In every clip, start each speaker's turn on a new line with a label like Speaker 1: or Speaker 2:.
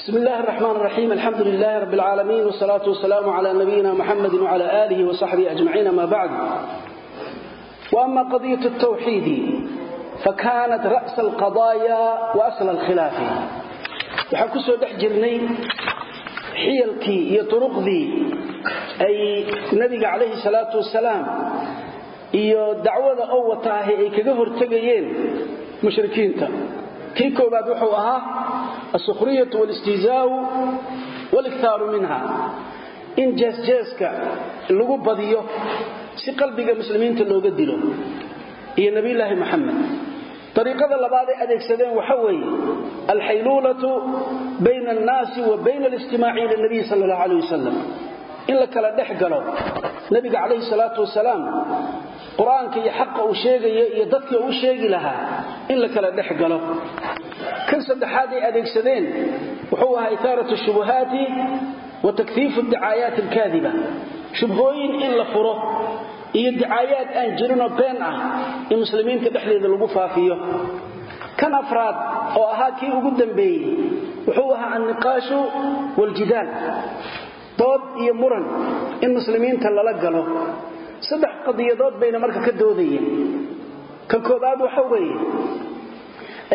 Speaker 1: بسم الله الرحمن الرحيم الحمد لله رب العالمين والصلاة والسلام على نبينا محمد وعلى آله وصحبه أجمعين ما بعد وأما قضية التوحيد فكانت رأس القضايا وأصل الخلاف وحكسوا دحجرني حيلكي يطرقذي أي النبي عليه الصلاة والسلام iyo dacwada oo wataahay ay kaga hortagayeen mushrikiinta kii koobaad wuxuu ahaa asukhriyatu walistizaa'u walikthaaru minha in jeesjeeska lagu badiyo si qalbiga muslimiinta looga dilo iyo nabiyulaahi maxamed ariiqada labaad ay adeegsadeen waxa weeye alxayluulatu bayna annaasi wa bayna alistimaaci ila nabiy sala allahu aleh wasalam in la kala dhex galo nabiga calayhi salaatu wasalaam qur'aanka iyo xaqa uu sheegayo iyo dadkii galo kan saddexaad ay adeegsadeen wuxuu ahaa itaaratu shubuhaati wa takfiifu dicaayaat alkaadiba. Shubhooyin in la furo iyo dicaayaad aan jirinoo been ah in muslimiinta dhexdeeda lagu faafiyo. Kan afraad oo ahaa kii ugu dambeeyey wuxuu ahaa anniqaashu waaljidaal dood iyo muran in muslimiinta lala galo. Saddex qadiyadood bayna marka ka doodayeen. Kan koobaad waxa weeye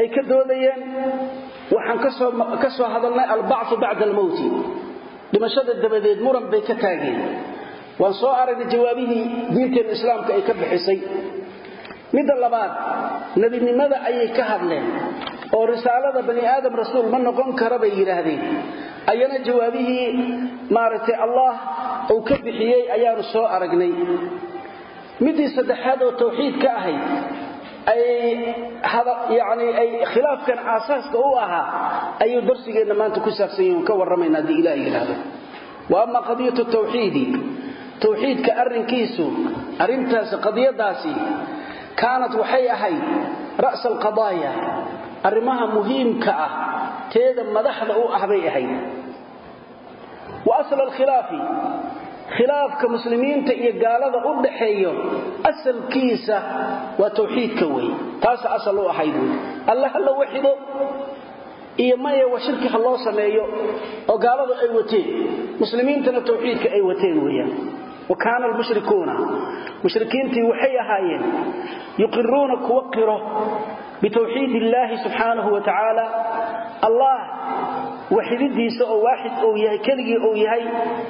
Speaker 1: ay ka doodayeen waxaan ka soo hadalnay albacfu bacda almowti dhimashada dabadeed muran bay ka taageen. Waan soo aragnay jawaabihii diinteenna islaamka ay ka bixisay. Midda labaad nebinimada ayay ka hadleen oo risaalada bani aadam rasuul ma noqon kara bay yidhaahdeen. Ayana jawaabihii maaragtay allah uu ka bixiyey ayaanu soo aragnay. Midii saddexaad oo tawxiid ka ahayd khilaafkan aasaaska u ahaa ayuu darsigeenna maanta ku saabsan yahi ka warramayna haddii ilaah yidhaahdo. Wa ama qadiyatu tawxiidi tawxiidka arrinkiisu arrintaasi qadiyadaasi kaanat waxay ahayd ra'sa alqadaaya arrimaha muhiimka ah teeda madaxda u ah bay ahayd. Wa asla alkhilaafi khilaafka muslimiinta iyo gaalada u dhaxeeyo asalkiisa waa tawxiidka wey taasa asal u ahayd wey alla ha la waxido iyo maye wa shirki ha loo sameeyo oo gaaladu ay wateen. Muslimiintana tawxiidka ay wateen weeyaan. Wa kaana almushrikuuna mushrikiintii waxay ahaayeen yuqiruuna kuwa qiro bitawxiid illaahi subxaanahu wa waxididiisa oo waaxid uu yahay keligii uu yahay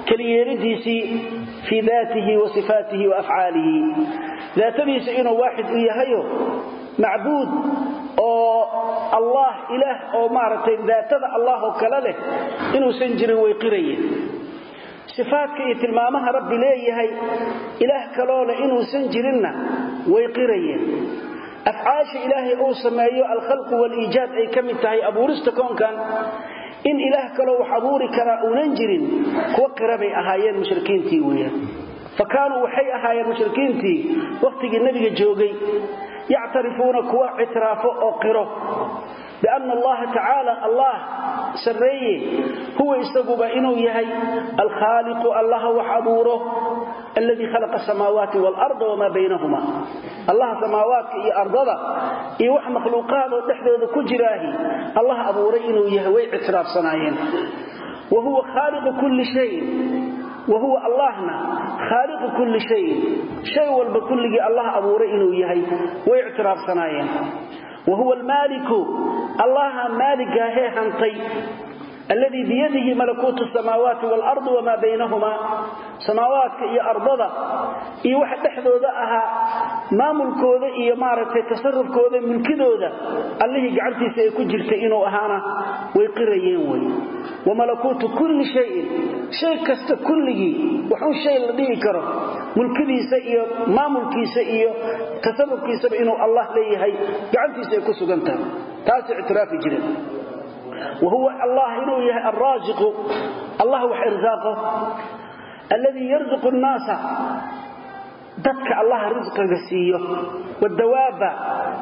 Speaker 1: keliyeelidiisii fii daatihi wa sifaatihi wa afcaalihi. Daatadiisa inuu waaxid u yahayo macbuud oo allah ilaah oo maaragtay daatada allah oo kale leh inuusan jirin way qirayeen. Sifaadka iyo tilmaamaha rabbi leeyahay ilaah kaloo leh inuusan jirinna way qirayeen. Afcaasha ilaahay uu sameeyo alkhalqu waliijaad ay ka mid tahay abuurista koonkan in ilaah kaloo wax abuuri karaa uunan jirin kuwa qira bay ahaayeen mushrikiintii weeyaan. Fa kaanuu waxay ahaayeen mushrikiintii wakhtigii nebiga joogay yactarifuuna kuwa ictiraafo oo qiro bianna allaha tacaala allah sarreeye huwa isaguba inuu yahay alkhaaliqu allaha wax abuuro alladii khalaqa asamaawaati waalarda wamaa baynahuma allaha samaawaadka iyo ardada iyo wax makhluuqaadoo dhexdooda ku jiraahi allah abuuray inuu yahay way ictiraafsanaayeen wa huwa khaaliqu kulli shayin wa huwa allahna khaaliqu kulli shayin shay walba kulligii allah abuuray inuu yahay way ictiraafsanaayeen wa huwa almaaliku allaha maaliggaahee hantay alladii biyadihi malakuutu samaawaati waalardi wamaa baynahumaa samaawaadka iyo ardada iyo waxa dhexdooda ahaa maamulkooda iyo maaragtay tasarufkooda mulkidooda allihii gacantiisa ay ku jirtay inuu ahaana way qirayeen wey wa malakuutu kulli shayin shay kasta kulligii waxuu shay la dhihi karo mulkidiisa iyo maamulkiisa iyo tasarufkiisaba inuu allah leeyahay gacantiisa ay ku sugan tahay taasay ictiraafi jireen wahuwa allah inuu yahay alraasiqu allah wax irsaaqo alladii yarzuqu nnaasa dadka allah risqiga siiyo wadawaaba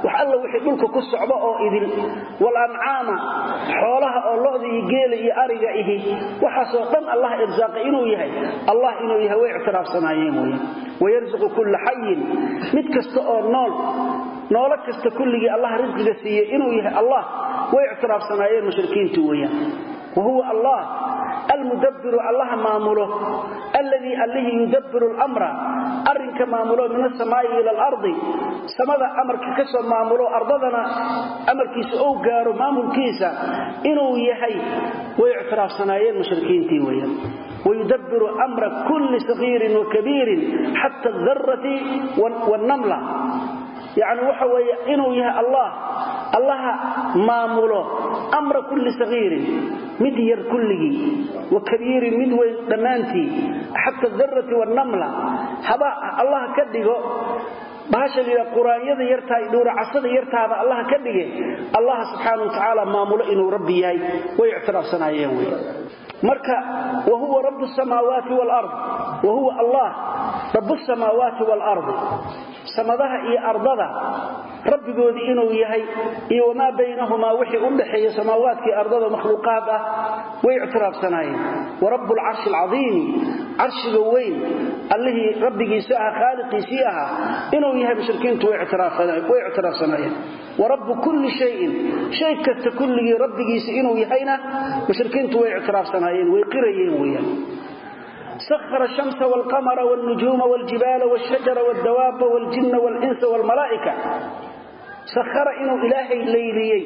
Speaker 1: wax alla wixii dhulka ku socda oo idin walancaama xoolaha oo lo'da iyo geela iyo ariga ihi waxaasoo dhan allah irsaaqa inuu yahay allah inuu yahay way ictiraafsanaayeen weye kulla xayin mid kasta oo nool noolo kasta kulligii allah risqiga siiyo inuu yahay allah way ictiraafsanaayeen mushrikiintu weeyaan. Wahuwa allah almudabbiru allaha maamulo alladii allihii yudabbiru lamra arrinka maamulo min asamaa'i ila alardi samada amarka ka soo maamulo ardadana amarkiisa ou gaaro maamulkiisa inuu yahay way ictiraafsanaayeen mushrikiintii weeyaan. Wayudabbiru amra kulli sagiirin wa kabiirin xata adarati yacni waxa weeye inuu yahay allah. Allaha maamulo amra kulli sagiirin mid yar kulligii wa kabiirin mid weyn dhammaantii xata adarati wannamla haba allah ka dhigo bahasha layidhaha quraanyada yartaa iyo dhuuracasada yartaaba allah ka dhige allah subxaana wa tacaala maamulo inuu rabbi marka wahuwa rabu samaawaati wlard wahuwa allah rabu samaawaati waalardi samadaha iyo ardada rabbigoodii inuu yahay iyo wamaa baynahumaa wixii u dhaxeeya samaawaadkii ardada makhluuqaad ah way ictiraafsanaayeen. Warabu lcarshi alcadiimi carshiga weyn allihii rabbigiisa aha khaaliqiisii ahaa inuu yahay mushrikiintu way ictiraafsanaayeen. Warabu kulli shayin shay kasta kulligii rabbigiisa inuu yahayna mushrikiintu way ictiraafsanaayeen lahaayeen way qirayeen weyaan sakhara ashamsa walqamara walnujuuma waljibaala walshajara waldawaaba waljinna walcinsa walmalaa'ika sakhara inuu ilaahay layliyey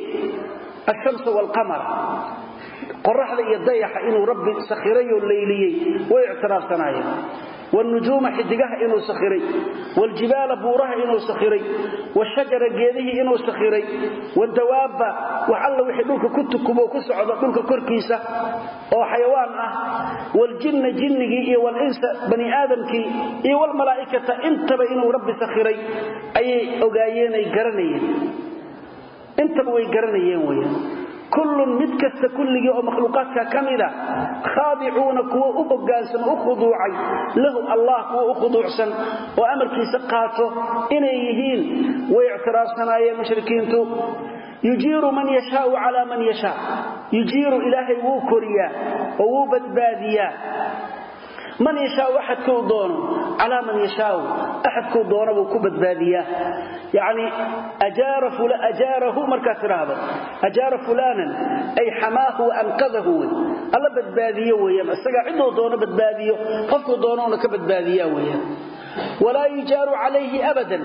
Speaker 1: ashamsa walqamara qoraxda iyo dayaxa inuu rabbi sakhirayo layliyey way ictiraafsanaayeen wnujuuma xidigaha inuu sakhiray wljibaala buuraha inuu sakhiray washajara geedihii inuu sakhiray wadawaabba wax alla wixii dhulka ku tukumo ku socdo dhulka korkiisa oo xayawaan ah waljinna jinnigii iyo walinsa bani aadamkii iyo wlmalaa'ikata intaba inuu rabbi sakhiray ayay ogaayeenay garanayeen way garanayeen weyaan كل mid kasta kulligii oo makhluuqaadka kamida khaadicuuna kuwa u hoggaansan u khuduucay lahu allah kuwa u khuduucsan oo amarkiisa qaato inay yihiin way ictiraafsanaayeen mushrikiintu. Yujiiru man yashaau calaa man yashaa. Yujiiru ilaahay wuu koriyaa oo wuu badbaadiyaa man yashaau axadkuu doono calaa man yashaau axadkuu doono buu ku badbaadiyaa. Yacni ajaarahu markaad tidhaahdo ajaara fulaanan ay xamaahu wa anqadahu wey. Alla badbaadiyo weeyaan isagaa ciduu doono badbaadiyo qofkuu doonoona ka badbaadiyaa weeyaan walaa yujaaru calayhi abadan.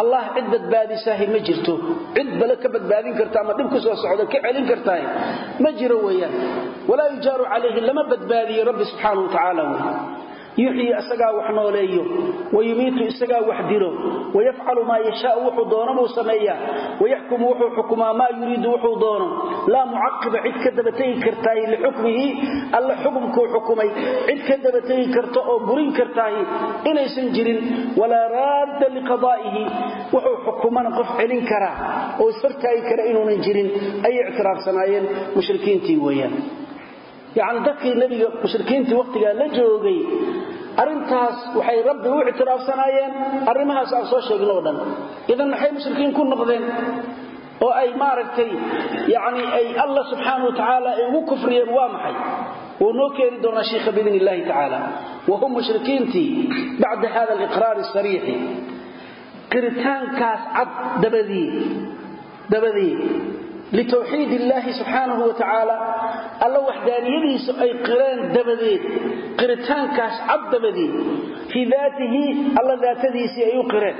Speaker 1: Allah cid badbaadisaahi ma jirto. Cid bale ka badbaadin karta ama dhib ku soo socda ka celin kartaah ma jiro weeyaan. Walaa yujaaru calayhi lama badbaadiyo rabbi subxaana wa tacaala wey yuxyi isagaa wax nooleeyo wayumiitu isagaa wax dilo wayafcalu maa yashaau wuxuu doono buu sameeyaa wayaxkumu wuxuu xukumaa maa yuriidu wuxuu doono. Laa mucaqiba cid ka dabategi kartaay lixukmihi alla xukumkuu xukumay. Cid ka dabategi karta oo burin kartaahi inaysan jirin walaa raadda liqadaa'ihi wuxuu xukumana qof celin karaa oo isfartaagi kara inuunan jirin. Ayay ictiraafsanaayeen mushrikiintii weeyaan. Yacni dadkii nebiga mushrikiintii wakhtigaa la joogay arrintaas waxay rabbi u ictiraafsanaayeen arrimahaas aan soo sheegno o dhan. Idan maxay mushrikiin ku noqdeen oo ay maaragtay yacni ay subxaana wa tacaala ay ugu kufriyeen waa maxay? Wuu noo keeni doonaa shiikha biidn illahi tacaala wa hum mushrikiintii bacda hada aliqraari asariixi qiritaankaas cad dabadii litawxiid illaahi subxaanahu wa tacaala alla waxdaaniyadiisu ay qireen dabadeed qiritaankaas cad dabadeed. Fii daatihi alla daatadiisii ay u qireen.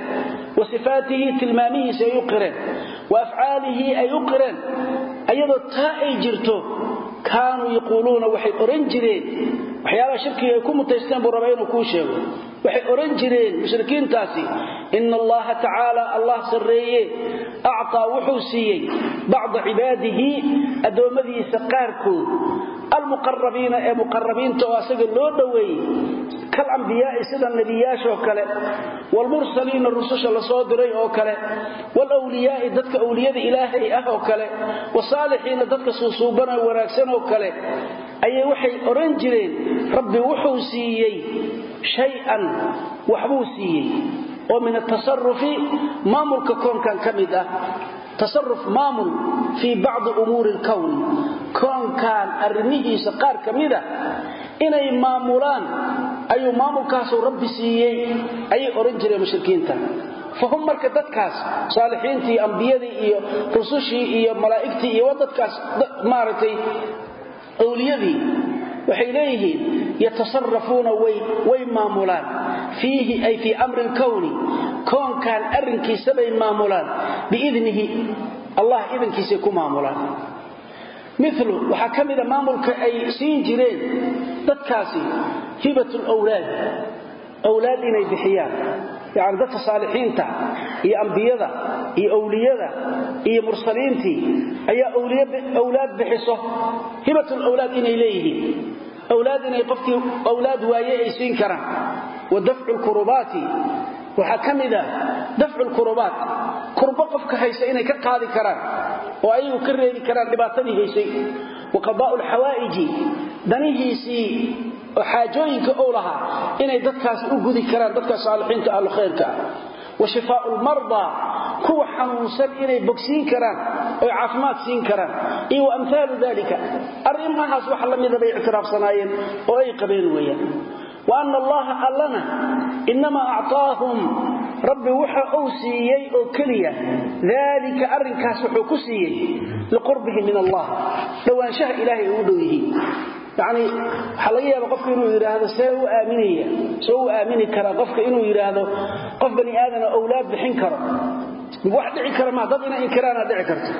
Speaker 1: Wa sifaatihi tilmaamihiisi ay u qireen. Wa afcaalihi ay u qireen. Ayadoo taa ay jirto kaanuu yaquuluuna waxay odhan jireen waxyaabaha shirkiga ay ku mutaysteen buu raba inuu kuu sheego. Waxay odhan jireen mushrikiintaasi ina allaha tacaala allah sarreeye acطaa wuxuu siiyey bacda cibaadihi addoommadiisa qaarkood. Almuqarabiina ee muqarabiinta oo asaga loo dhoweeyey kalambiyaai sida nebiyaashoo kale wlmursaliina rususha la soo diray oo kale wlwliyaai dadka awliyada ilaahay ah oo kale wasaalixiina dadka suusuubana wanaagsan oo kale ayay waxay odhan jireen rabbi wuxuu siiyey shay-an waxbuu siiyey. Oo min atasarufi maamulka koonkan ka mid ah. Tasaruf maamul fii bacdi umuuri lkowni koonkan arrimihiisa qaar ka mida inay maamulaan ayuu maamulkaasuu rabbi siiyey ayay odhan jireen mushrikiinta. Fahum marka dadkaas saalixiintii ambiyadii iyo rusushii iyo malaa'igtii iyo dadkaas maaragtay awliyadii waxay leeyihiin yatasarafuuna way maamulaan. Fiihi ay fii amri lkowni koonkan arrinkiisabay maamulaan. Biidnihi allah idankiisay ku maamulaan. Milu waxaa ka mida maamulka ay siin jireen dadkaasi hibat lwlaad awlaad inay bixiyaan. Yani dadka saalixiinta iyo ambiyada iyo awliyada iyo mursaliintii ayaa awlaad bixiso. Hibatulawlaad inay leeyihiin. Awlaad inay qofkii awlaad waaye ay siin karaan. Wa dafcu lkurubaati waxaa ka mida dafcu lkurubaat kurbo qofka haysa inay ka qaadi karaan oo ayagu ka reebi karaan dhibaatadii haysay. Wa qadaa'u danihiisii oo xaajooyinka ou lahaa inay dadkaasi u gudi karaan dadka saalixiinta ahlu khayrka. Wa shifaau lmardaa kuwa xanuunsan inay bogsiin karaan oy caafimaad siin karaan. Iyo wa amhaalu dalika arrimahaas wax la mida bay ictiraafsanaayeen oo ay qabeen weeyaan. Wa ana allaha allana inamaa acطaahum rabbi waxa uu siiyey oo keliya daalika arrinkaas wuxuu ku siiyey liqurbihi min allah. Dhowaanshaha ilaahay ay u dhow yihiin yacni waxaa laga yaaba qofka inuu yidhaahdo see u aaminaya soo u aamini karaa qofka inuu yidhaahdo qof bani aadama awlaad bixin karo. Wax dhici kara maa dad inay inkiraana dhici karto.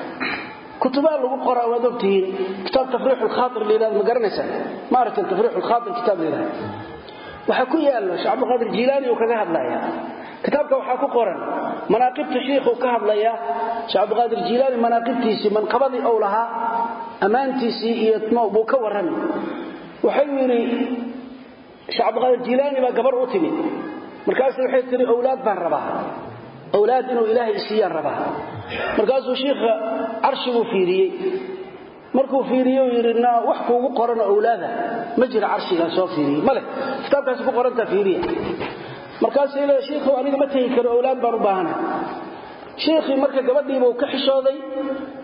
Speaker 1: Kutubaa lagu qoraa waad ogtihiin kitaab tafriix lkhaair layidhahdo ma maaragtan tafriix lkhaair kitaab layidhahdo waxaa ku yaalo sheekh cabdilqaadir jiilaani uu kaga hadlaya kitaabka waxaa ku qoran manaaqibta shiikhuu ka hadlaya. Sheekh cabdilqaadir jiilaani manaaqibtiisii manqabadii ou lahaa ammaantiisii iyo buu ka warrami. Waxau yidhi sheekh cabdilqaadir jiilaani baa gabar u timid markaasu waxay tihi owlaad baan rabaa. Owlaad inuu ilaahay siiyaan rabaa. Markaasuu shiikha carshiguu fiiriyey. Markuu fiiriye yidhi wax kuugu qorano owlaada ma jira carshigaa soo fiiriye maleh kitaabkaasi ku qorantaa fiiriya markaasuu le shiikhu aniga ma tegi karo owlaad baan u baahana shiikhii marka gabadhiibuu ka xishooday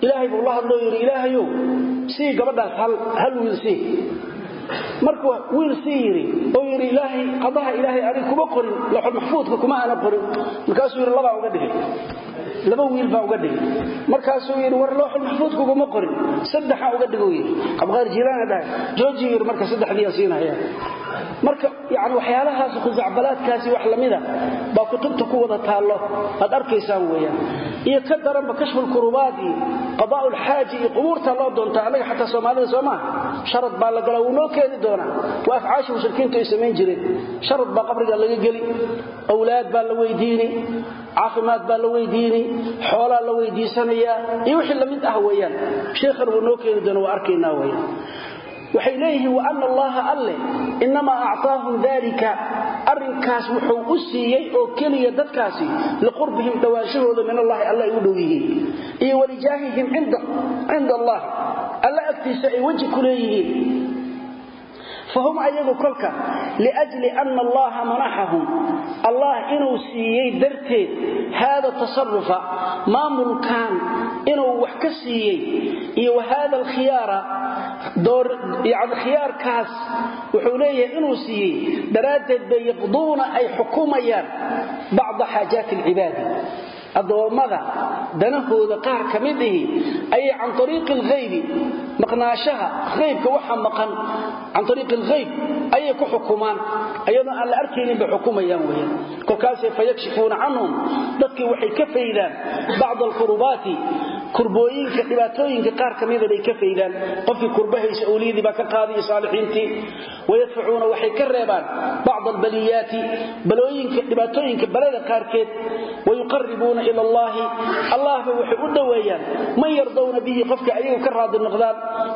Speaker 1: ilaahay buu la hadloo yidhi ilaahayow sii gabadhaas hal wiil sii. Markuu wiil sii yidhi oo yidhi ilaahay qadaha ilaahay anig kuma qorin looxul maxfuudka kuma aana qorin. Markaasuu yidhi labaa uga dhigay laba wiil baa uga dhigay. Markaasuu yidhi war looxul maxfuudka kuma qorin saddexa uga dhiguu yidhi. Qabqaar jiilaana dhahay. Jooji yidhi marka saddexdiiya siinaya marka yani waxyaalahaas khusacbalaadkaasi wax lamida baa kutubta ku wada taallo. Aad arkaysaan weeyaan. Iyo ka daranba kashfulkurubaad iyo iyo qubuurta loo doontaa annaga xataa soomaalida soo maaha sharad baa la gala wuu noo keeni doonaa. Waa afcaasha mushrikiintu ay samayn jireen. Sharad baa qabriga laga geli. Awlaad baa la weydiini caafimaad baa la weydiini xoolaa la weydiisanayaa iyo wixii la mid ah weeyaan. Sheekhan wuu noo keeni doona waa arkaynaa weeyaan. Waxay leeyihiin wa ana allaha alle inamaa acطaahum dalika arrinkaas wuxuu u siiyey oo keliya dadkaasi liqurbihim dhowaanshahooda min allahi alle ay u dhow yihiin iyo walijaahihim cinda allahi alle agtiisa ay weji ku leeyihiin fahum ayagu kolka liajli ana allaha manaxahum allah inuu siiyey darteed haada tasarufa maamulkan inuu wax ka siiyey iyo wahada alkhiyaara khiyaarkaas wuxuu leeyahay inuu siiyey. Daraaddeed bay yaqduuna ay xukumayaan bacda xaajaati alcibaadi addoommada danahooda qaar ka mid ihi ayay can maqnaashaha haybka waxa maqan can ariiqi alghayb ayay ku xukumaan ayadoo aan la arkaynin bay xukumayaan weyaan kolkaasay fayakshifuuna canhum dadkii waxay ka faydaan bacda alkurubaati kurbooyinka dhibaatooyinka qaar ka mida bay ka faydaan. Qofkii kurbahaysa awliyadii baa ka qaadiyo saalixiintii. Wayadfacuuna waxay ka reebaan bacda albaliyaati balooyinka dhibaatooyinka balada qaarkeed. Wayuqaribuuna ila allahi allahba waxay u dhoweeyaan man yardawna bihi qofka ayagu ka raadi noqdaan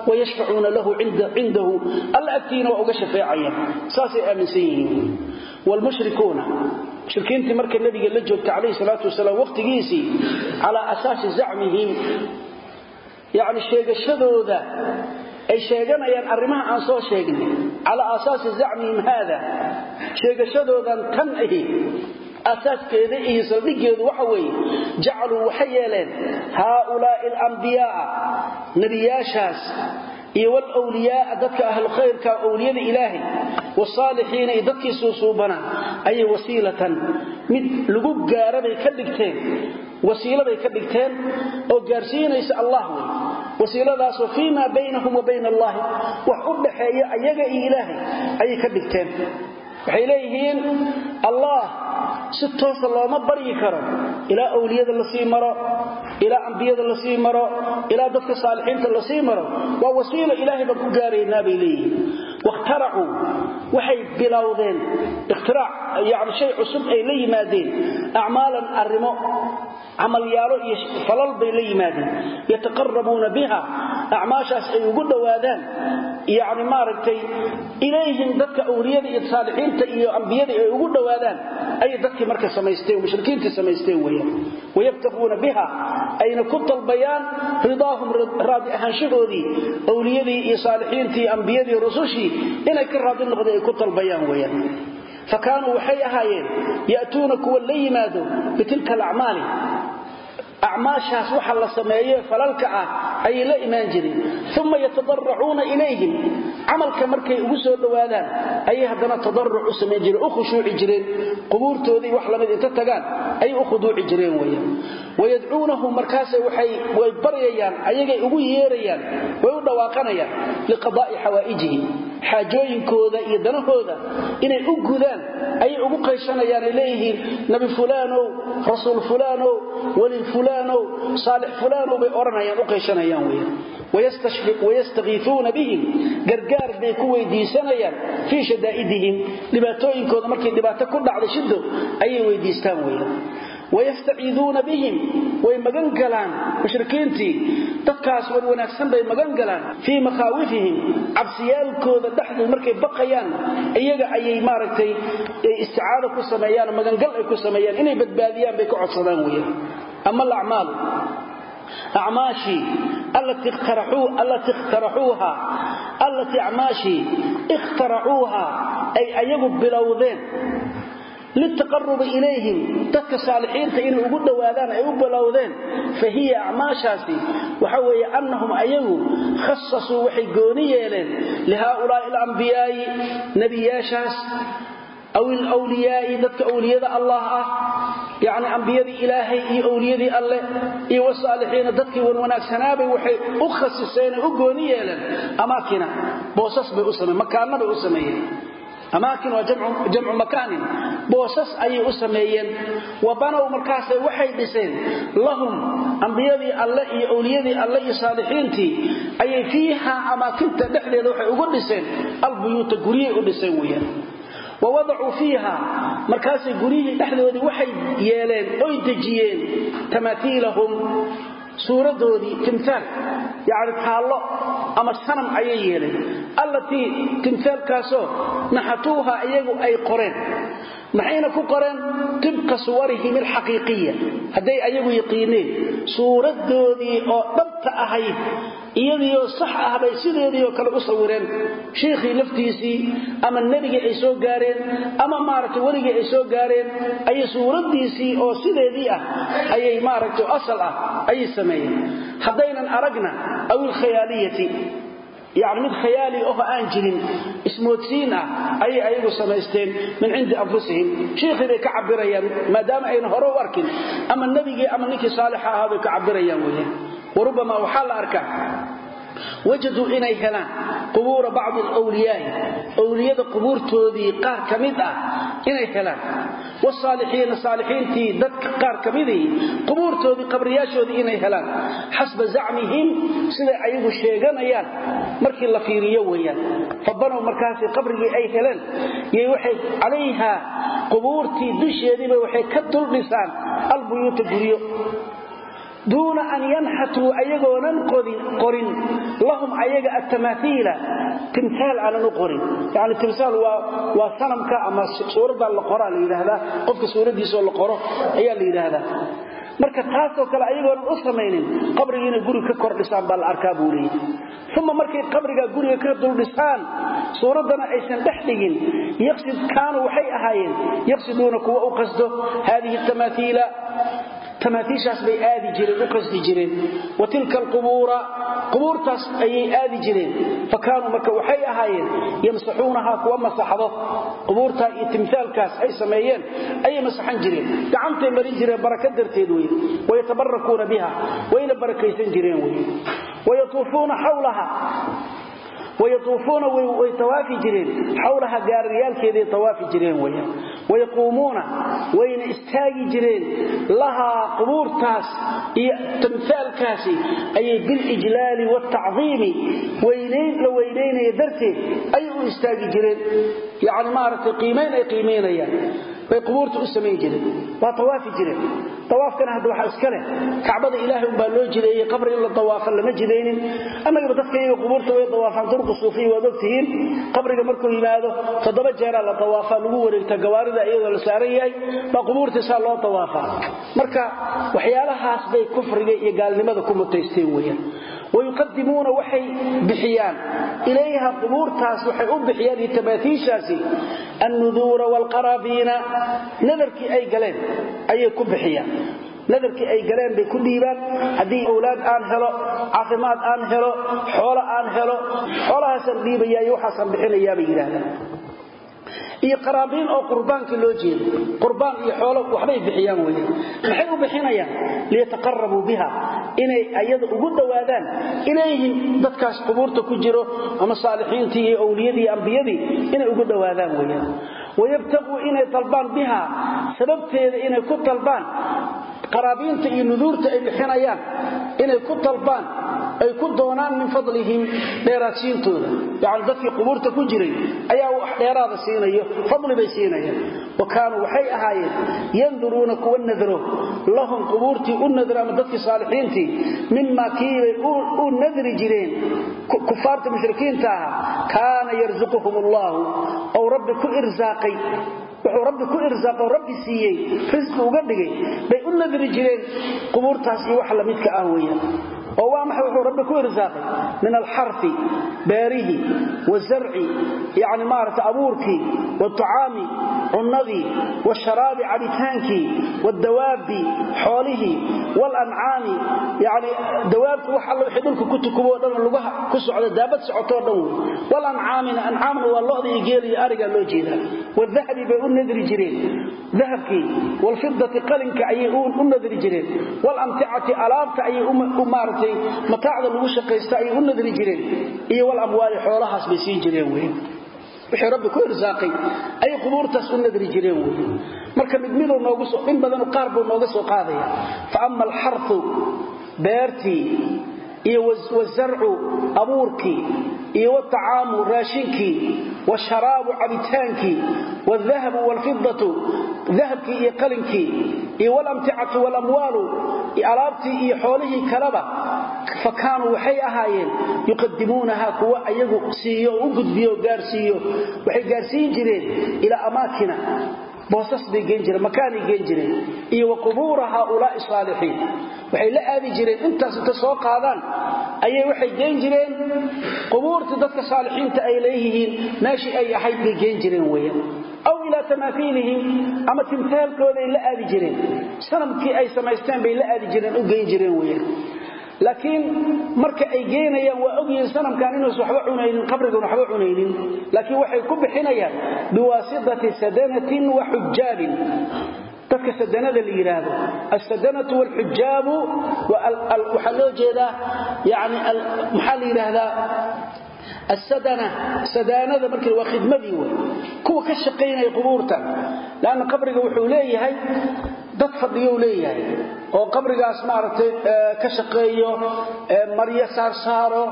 Speaker 1: wayashfacuuna lahu cindahu alla agtiina waa uga shafeecayaan saasay aaminsan yihiin wlmushrikuuna mushrikiintii marka nabiga la joogta calayhi salaatu wasalaam waqtigiisii calaa asaasi zacmihim yacni sheegashadooda ay sheeganayaan arrimaha aan soo sheegnay calaa asaasi zacmihim haada sheegashadoodan tan ahi asaaskeeda iyo saldhigeedu waxa weeye jacaluu waxay yeeleen haaulaa'i alambiyaaa nebiyaashaas iyo wlwliyaaa dadka ahlu khayrka owliyada ilaahay wsaalixiina iyo dadkii suusuubana ayay wasiilatan. Mid lagu gaarabay ka dhigteen wasiilabay ka dhigteen oo gaarsiinaysa allah wey wasiiladaasoo fii maa baynahum wa bayna allaahi wax u dhaxeeya ayaga iyo ilaahay ayay ka dhigteen waxay leeyihiin allah si toosa looma baryi karo. Ilaa awliyada la sii maro ilaa ambiyada la sii maro ilaa dadka saalixiinta la sii maro. Waa wasiilo ilaahay baan ku gaaraynaa bay leeyihiin. Wakhtaracuu waxay bilowdeen. Ikhtirac yani shay cusub ay la yimaadeen. Acmaalan arrimo camalyaalo iyo falal bay la yimaadeen. Yataqarabuuna biha acmaashaas ay ugu dhowaadaan. Yani maaragtay ilayhim dadka awliyada iyo saalixiinta iyo ambiyada ay ugu dhowaadaan ayay dadkii marka samaysteen mushrikiintii samaysteen weeyaan. Wayabtaquuna biha ayna ku dalbayaan ridaahum raadi ahaanshahoodii awliyadii iyo saalixiintii ambiyadii rusushii inay ka raadi noqdeen ay ku dalbayaan weeyaan. Fakaanuu waxay ahaayeen ya'tuuna kuwa la yimaado bitilka alacmaali acmaashaas waxa la sameeye falalka ah ayay la imaan jireen. Uma yatadaracuuna ilayhim. Camalka markay ugu soo dhowaadaan ayay haddana tadaruc u samayn jireen u khushuuci jireen. Qubuurtoodii wax la mid inta tagaan ayay u khuduuci jireen weeyaan wayadcuunahu markaase way baryayaan ayagay ugu yeerayaan way u dhawaaqanayaan liqadaa'i xawaa'ijihi xaajooyinkooda iyo danahooda inay u gudaan ayay ugu qayshanayaan ay leeyihiin nabi fulaanow rasuul fulaanow weli fulaanow saalix fulaanow bay odhanayaan u qayshanayaan weeyaan. Wayastakiiuuna bihim gargaar bay ku weydiisanayaan fii shadaa'idihim. Dhibaatooyinkooda markay dhibaato ku dhacda shido ayay weydiistaan weeyaan wayastaciiduuna bihim way magan galaan mushrikiintii dadkaas war wanaagsan bay magan galaan fii makhaawifihim cabsiyaalkooda dhexdood markay baqayaan iyaga ayay maaragtay isticaado ku sameeyaan magangal ay ku sameeyaan inay badbaadiyaan bay ka codsadaan weeyaan ama alacmaalu acmaashii allatii ikhtaraxuuha allatii acmaashii ikhtaracuuha ay ayagu bilowdeen litaqarubi ilayhim dadka saalixiinta inay ugu dhowaadaan ay u bilowdeen. Fa hiya acmaashaasi waxa weeye annahum ayagu khasasuu waxay gooni yeeleen lihaaulaa'i alambiyaa'i nebiyaashaas aw ilwliyaai dadka awliyada allah ah. Yacni ambiyadii ilaahay iyo awliyadii alle iyo wasaalixiina dadkii wan wanaagsanaabay waxay u khasiseen u gooni yeeleen. U sameen amaakin waa jamcu makaanin. Boosas ayay u sameeyeen. Wa banow markaasay waxay dhiseen. Lahum ambiyadii alle iyo awliyadii alle iyo saalixiintii ayay fiiha amaakinta dhexdeeda waxay ugu dhiseen. Albuyuuta guryay u dhiseen weyaan wa wadacuu fiiha. Markaasay guryihii dhexdoodii waxay yeeleen oy dejiyeen. Tamaaiilahum suuradoodii timtaal yani taallo ama sanam ayay yeeleen. Allatii timtaalkaasoo naxatuuha iyagu ay qoreen maxayna ku qoreen tibqa suwarihim alxaqiiqiya hadday ayagu yaqiineen suuradoodii oo dhabta ahayd iyadiioo sax ah bay sideediioo kale u sawireen. Shiikhii laftiisii ama nebigii ay soo gaareen ama maaragtay weligii ay soo gaareen ayay suuraddiisii oo sideedii ah ayay maaragtay asal ah ayay sameeyeen. Haddaynan aragna aw ilkhayaaliyati yani mid khayaali oho aan jirin ismoodsiin ah ayay ayagu samaysteen min cindi anfusihim. Shiikhii bay ka cabirayaan maadaama ayna hore u arkin ama nebigii ama ninkii saalixa ahaa bay ka cabirayaan weyaan warubbamaa waxaa la arkaa wajaduu inay helaan qubuura bacdi alwliyaai wliyada qubuurtoodii qaar ka mid ah inay helaan wsaalixiina saalixiintii dadka qaar ka midii qubuurtoodii qabriyaashoodii inay helaan. Xasba zacmihim siday ayagu sheeganayaan. Markii la fiiriyo weeyaan. Fabanow markaasi qabrigii ay heleen yay waxay calayha qubuurtii dusheediiba waxay ka duldhisaan albuyuuta guryo duuna an yanxatuu ayagoonan qorin. Lahum ayaga atamaaiila timtaal aanan u qorin. Yani timtaal waa sanamka ama suuradda la qoraa la yidhaahdaa qofka suuraddiisoo la qoro ayaa la yidhaahdaa. Marka taasoo kale ayagoonan u samaynin qabriga inay ka kor dhisaan baa arkaa buu leeyahy uma markay qabrigaa guriga ka duldhisaan suuraddana aysan dhex dhigin yaqsid kaanuu waxay ahaayeen yaqsiduuna kuwa u qasdo haadihi tamaaiila tamaatiishaas bay aadi jireen u qasdi jireen. Wa tilka alqubuura qubuurtaas ayay aadi jireen. Fa kaanuu marka waxay ahaayeen yamsaxuunahaa kuwa masaxdo. Qubuurtaa iyo timaalkaas ay sameeyeen ayay masaxan jireen. Gacantay marin jireen baraka darteed wey wayatabarrakuuna biha wayna barakaysan jireen wey wayatuufuuna xawlaha wayatuufuuna way tawaafi jireen xawlaha gaariyaalkeeday tawaafi jireen weyaan wayaquumuuna wayna istaagi jireen lahaa qubuurtaas iyo tamaalkaasi ayay bilijlaali weynayn la weynaynaya darteed ayay u istaagi jireen yani maaragtay qiimayn ay qiimaynayaan bay qubuurta u samayn jireen waa tawaafi jireen. Tawaafkana hadda waxaa iska leh kacbada ilaahay umbaa loo jideeyey qabri in la dawaafa lama jidaynin. Annagaba dadka iyaga qubuurta way dawaafaan durqu suufiya waad ogtihiin qabriga markuu yimaado toddoba jeeraa la dawaafaa lagu wareegta gawaarida iyadoo la saaran yahay baa qubuurtiisaa loo dawaafaa marka waxyaalahaas bay kufriga iyo gaalnimada ku mutaysteen weeyaan wayuqadimuuna waxay bixiyaan ilayha qubuurtaas waxay u bixiyaan iyo tamaatiishaasi annuduura waalqarabiina nadarkii ay galeen ayay ku bixiyaan nadarkii ay galeen bay ku dhiibaan haddii awlaad aan helo caafimaad aan helo xoolo aan helo xoolahaasaan dhiibaya iyo waxaasaan bixinayaa bay yidhaahdaan iyo qaraabiin oo qurbaanka loo jeedo. Qurbaan iyo xoolo waxbay bixiyaan wey maxay u bixinayaan? Liyataqarabuu biha inay ayada ugu dhowaadaan ilayhim dadkaas qubuurta ku jiro ama saalixiintii iyo owliyadii iyo ambiyadii inay ugu dhowaadaan weyaan wayabtaquu inay dalbaan biha sababteeda inay ku dalbaan qaraabiinta iyo nuduurta ay bixinayaan. Inay ku dalbaan ay ku doonaan min fadlihim dheeraadsiintooda. Yani dadkii qubuurta ku jiray ayaa wax dheeraada siinayo fadli bay siinayaan wa waxay ahaayeen yanduruuna kuwa nadro lahum qubuurtii u nadro ama dadkii saalixiintii mimaa kiibay u nadri jireen. Kufaarta mushrikiinta ahaa kaana yarsuquhum allaahu ou rabbi ku irsaaqay wuxuu rabbi ku irsaaqo rabbi siiyey risqi uga dhigay bay u nadri jireen. Qubuurtaas iyo wax lamidka ah weeyaan oo waa maxay wuxuu rabbi ku irsaaqay? Min alxarfi beerihi wazarci yani maarata abuurkii waalطacaami cunnadii waalsharaabi cabitaankii waaldawaabi xoolihii waalancaami yani dawaabtu wax alla wixii dhulka ku tukuboo dhan lugaha ku socda daabad socotoo dhan wey waalancaamina ancaamna waa lo'da iyo geela iyo arigaa loo jeedaa. Wadahabi bay u nadri jireen. Dahabkii qalinka ayay u nadri jireen. Waalamticati alaabta ayay maarata mataacda lagu shaqaysta ayay u nadri jireen. Iyo walamwaali xoolahaas bay siin jireen wey wixii rabbi ku irsaaqay ayay qubuurtaas u nadri jireen wey marka mid miduu noogu in badanu qaar buu nooga soo qaadaya. Fa ama alxarfu beertii iyo wazarcu abuurkii iyo waalطacaamu raashinkii waalsharaabu cabitaankii waaldahabu waalfidatu dahabkii iyo qalinkii iyo waalamticatu waalamwaalu alaabtii iyo xoolihii kaleba fa kaanuu waxay ahaayeen yuqadimuunaha kuwa ayagu siiyo u gudbiyo gaarsiiyo waxay gaarsiin jireen ilaa amaakina boosas bay geen jireen makaanay geen jireen iyo wa qubuura haaulaai saalixiin. Waxay la aadi jireen intaas inta soo qaadaan ayay waxay geen jireen. Qubuurtii dadka saalixiinta ay leeyihiin meeshii ay ahayd bay geen jireen weeyaan. Aw ilaa tamaafiilihim ama timtaalkooday la aadi jireen. Sanamkii ay samaysteen bay la aadi jireen u geyn jireen weeyaan laakiin marka ay geenayaan waa ogyihiin sanamkan inuusan waxba cunaynin qabrigan waxba cunaynin. Laakiin waxay ku bixinayaan biwaasitati sadanatin wa xujaabin dadka sadanada la yidhaahdo alsadanatu waalxujaabu waxaa loo jeedaa yani maxaa la yidhaahdaa asadana sadaanada markii waa khidmadii wey kuwa ka shaqaynaya qubuurta. Lanna qabriga wuxuu leeyahay dad fadhiyou leeyahay oo qabrigaas maaragtay ka shaqeeyo maryo saarsaaro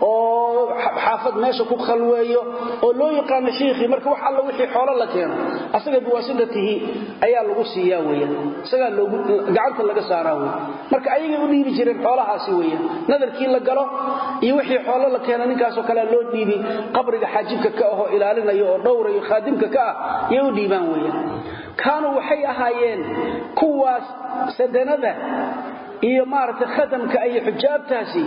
Speaker 1: oo xaafad meesha ku khalweeyo oo loo yaqaano shiikhii marka wax alla wixii xoolo la keeno asaga biwaasitatihi ayaa lagu siiyaa weeyaan. Isagaa gacanta laga saaraa wey marka ayagay u dhiibi jireen xoolahaasi weeyaan. Nadarkii la galo iyo wixii xoolo la keeno ninkaasoo kalea loo dhiibi qabriga xaajibka ka ahoo ilaalinayo oo dhowrayo khaadimka ka ah yay u dhiibaan weeyaan kaanuu waxay ahaayeen kuwaas sadanada iyo maaragtay khadamka iyo xujaabtaasi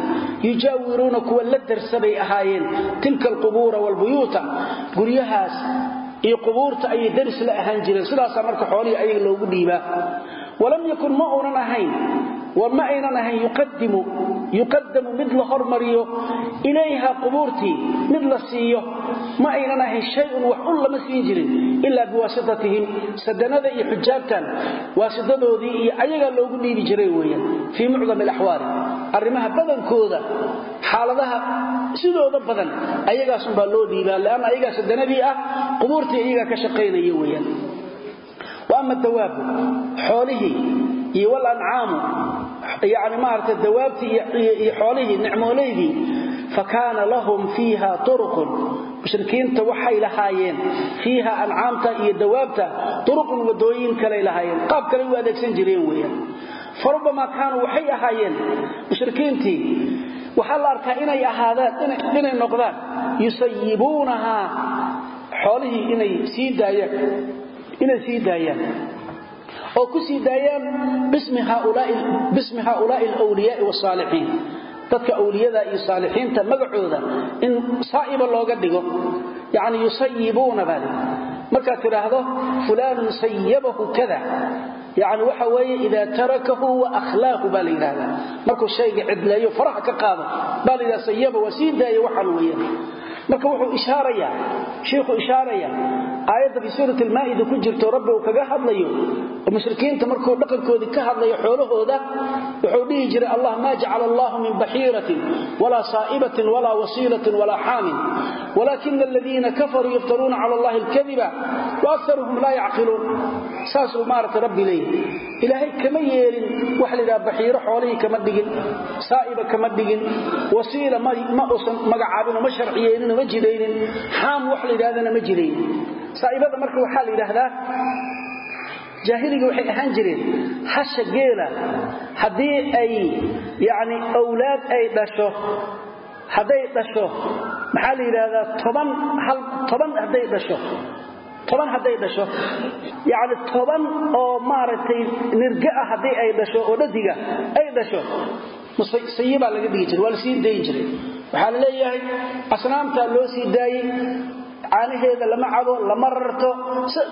Speaker 1: yujaawiruuna kuwa la darsabay ahaayeen tilka alqubuura waalbuyuuta guryahaas iyo qubuurta ayay daris la ahaan jireen. Sidaasaa marka xoolihii ayaga loogu dhiibaa. Walam yakun ma uunan ahayn ma aynan ahayn yuqadamu mid la hormariyo ilayha qubuurtii mid la siiyo. Ma aynan ahayn shay-un wax un lama siin jirin ilaa biwaasitatihim sadanada iyo xujaabtan waasitadoodii iyo ayagaa loogu dhiibi jiray weeyaan fii mucdam alaxwaali arrimaha badankooda xaaladaha sidooda badan ayagaasunbaa loo dhiibaa leanna ayagaas danadii ah qubuurtii iyagaa ka iyo walancaamu yani maarata dawaabtii iyo xoolihii nicmoolaydii fa lahum fiiha turuqun. Mushrikiinta waxay lahaayeen fiiha ancaamta iyo dawaabta turuqun wadooyin kaley lahaayeen qaab kale u adeegsan jireen weeyaan. Farubamaa kaanuu waxay ahaayeen mushrikiintii waxaa la arkaa inay ahaadaan inay noqdaan yusayibuunahaa xoolihii inay sii daayaan oo ku sii daayaan bismi haaulaai alwliyaai wasaalixiin dadka awliyada iyo saalixiinta magacooda in saa'iba looga dhigo. Yani yusayibuuna baa li markaad tidhaahdo fulaanun sayabahu kada yani waxa weeye idaa tarakahu wa akhlaahu baa la yidhahdaa markuu shayga cidleeyo faraha ka qaado baa la yidhahda sayaba waa sii daaya waxaan weeyaan. Marka wuxuu ishaarayaa shiikhu ishaaraya aayadda fi suurati almaa'ida ku jirto rabbi uu kaga hadlayo oo mushrikiinta markuu dhaqankoodii ka hadlayo xoolahooda wuxuu dhihi jiray allah maa jacala allahu min baxiiratin walaa saa'ibatin walaa wasiilatin walaa xaamin. Walaakina aladiina kafaruu yaftaruuna cala allahi alkadiba wa akaruhum laa yacqiluun. Saasuu maaragtay rabbi leeyahy ilaahay kama yeelin waxa la yidhaha baxiiro kama dhigin saa'iba kama dhigin wasiila ma usan magacaabin ma sharciyeynin ma jiraynin xaam wax la ma jiraynin saa'ibada marka waxaa la yidhaahdaa jaahiliga waxay ahaan jireen hasha geela. Haddii ay yani awlaad ay dhasho hadday dhasho maxaa la yidhaahdaa toban hal toban hadday dhasho toban hadday dhasho yacni toban oo maaragtay nirge ah haddii ay dhasho oo dhadiga ay dhasho sayibaa laga dhigi jiray waa la sii dayin jiray. Waxaa la leeyahay asnaamtaa loo sii daayey caanaheeda lama cabo lama rarto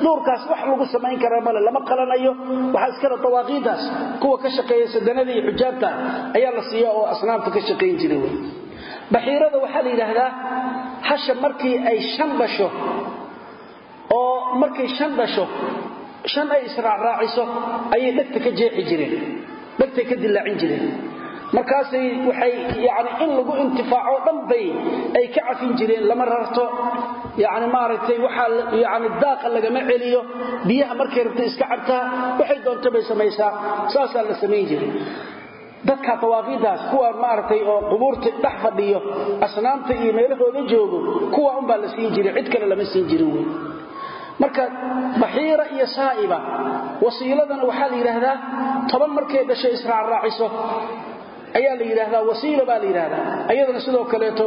Speaker 1: dhuurkaas wax lagu samayn kara male lama qalanayo. Waxaa iskale dawaaqiidaas kuwa ka shaqeeya sadanada xujaabta ayaa la siiya oo asnaamta ka shaqayn jiray wy baxiirada waxaa la yidhaahdaa hasha markii ay shan dhasho oo markay shan dhasho shan ay israacraaciso ayay dhegta ka jeexi jireen dhegtay ka dilaacin jireen markaasay waxay yani in lagu intifaaco dhan bay ay ka cafin jireen lama rarto. Yani maaragtay waxaa yani daaqa lagama celiyo. Biyaha markay rabta iska cabtaa waxay doonto bay samaysaa. Saasaa la samayn jiray. Dadka dawaaqiidaas kuwa maaragtay oo qubuurta dhex fadhiyo asnaamta iyo meelahooda joogo kuwa unbaa la siin jiray cid kale lama siin jirin wey. Marka baxiira iyo saa'iba wasiiladana waxaa la yidhaahdaa toban markay dhasho israacraaciso ayaa la yidhaahdaa wasiila baa la yidhaahdaa. Ayadana sidoo kaleeto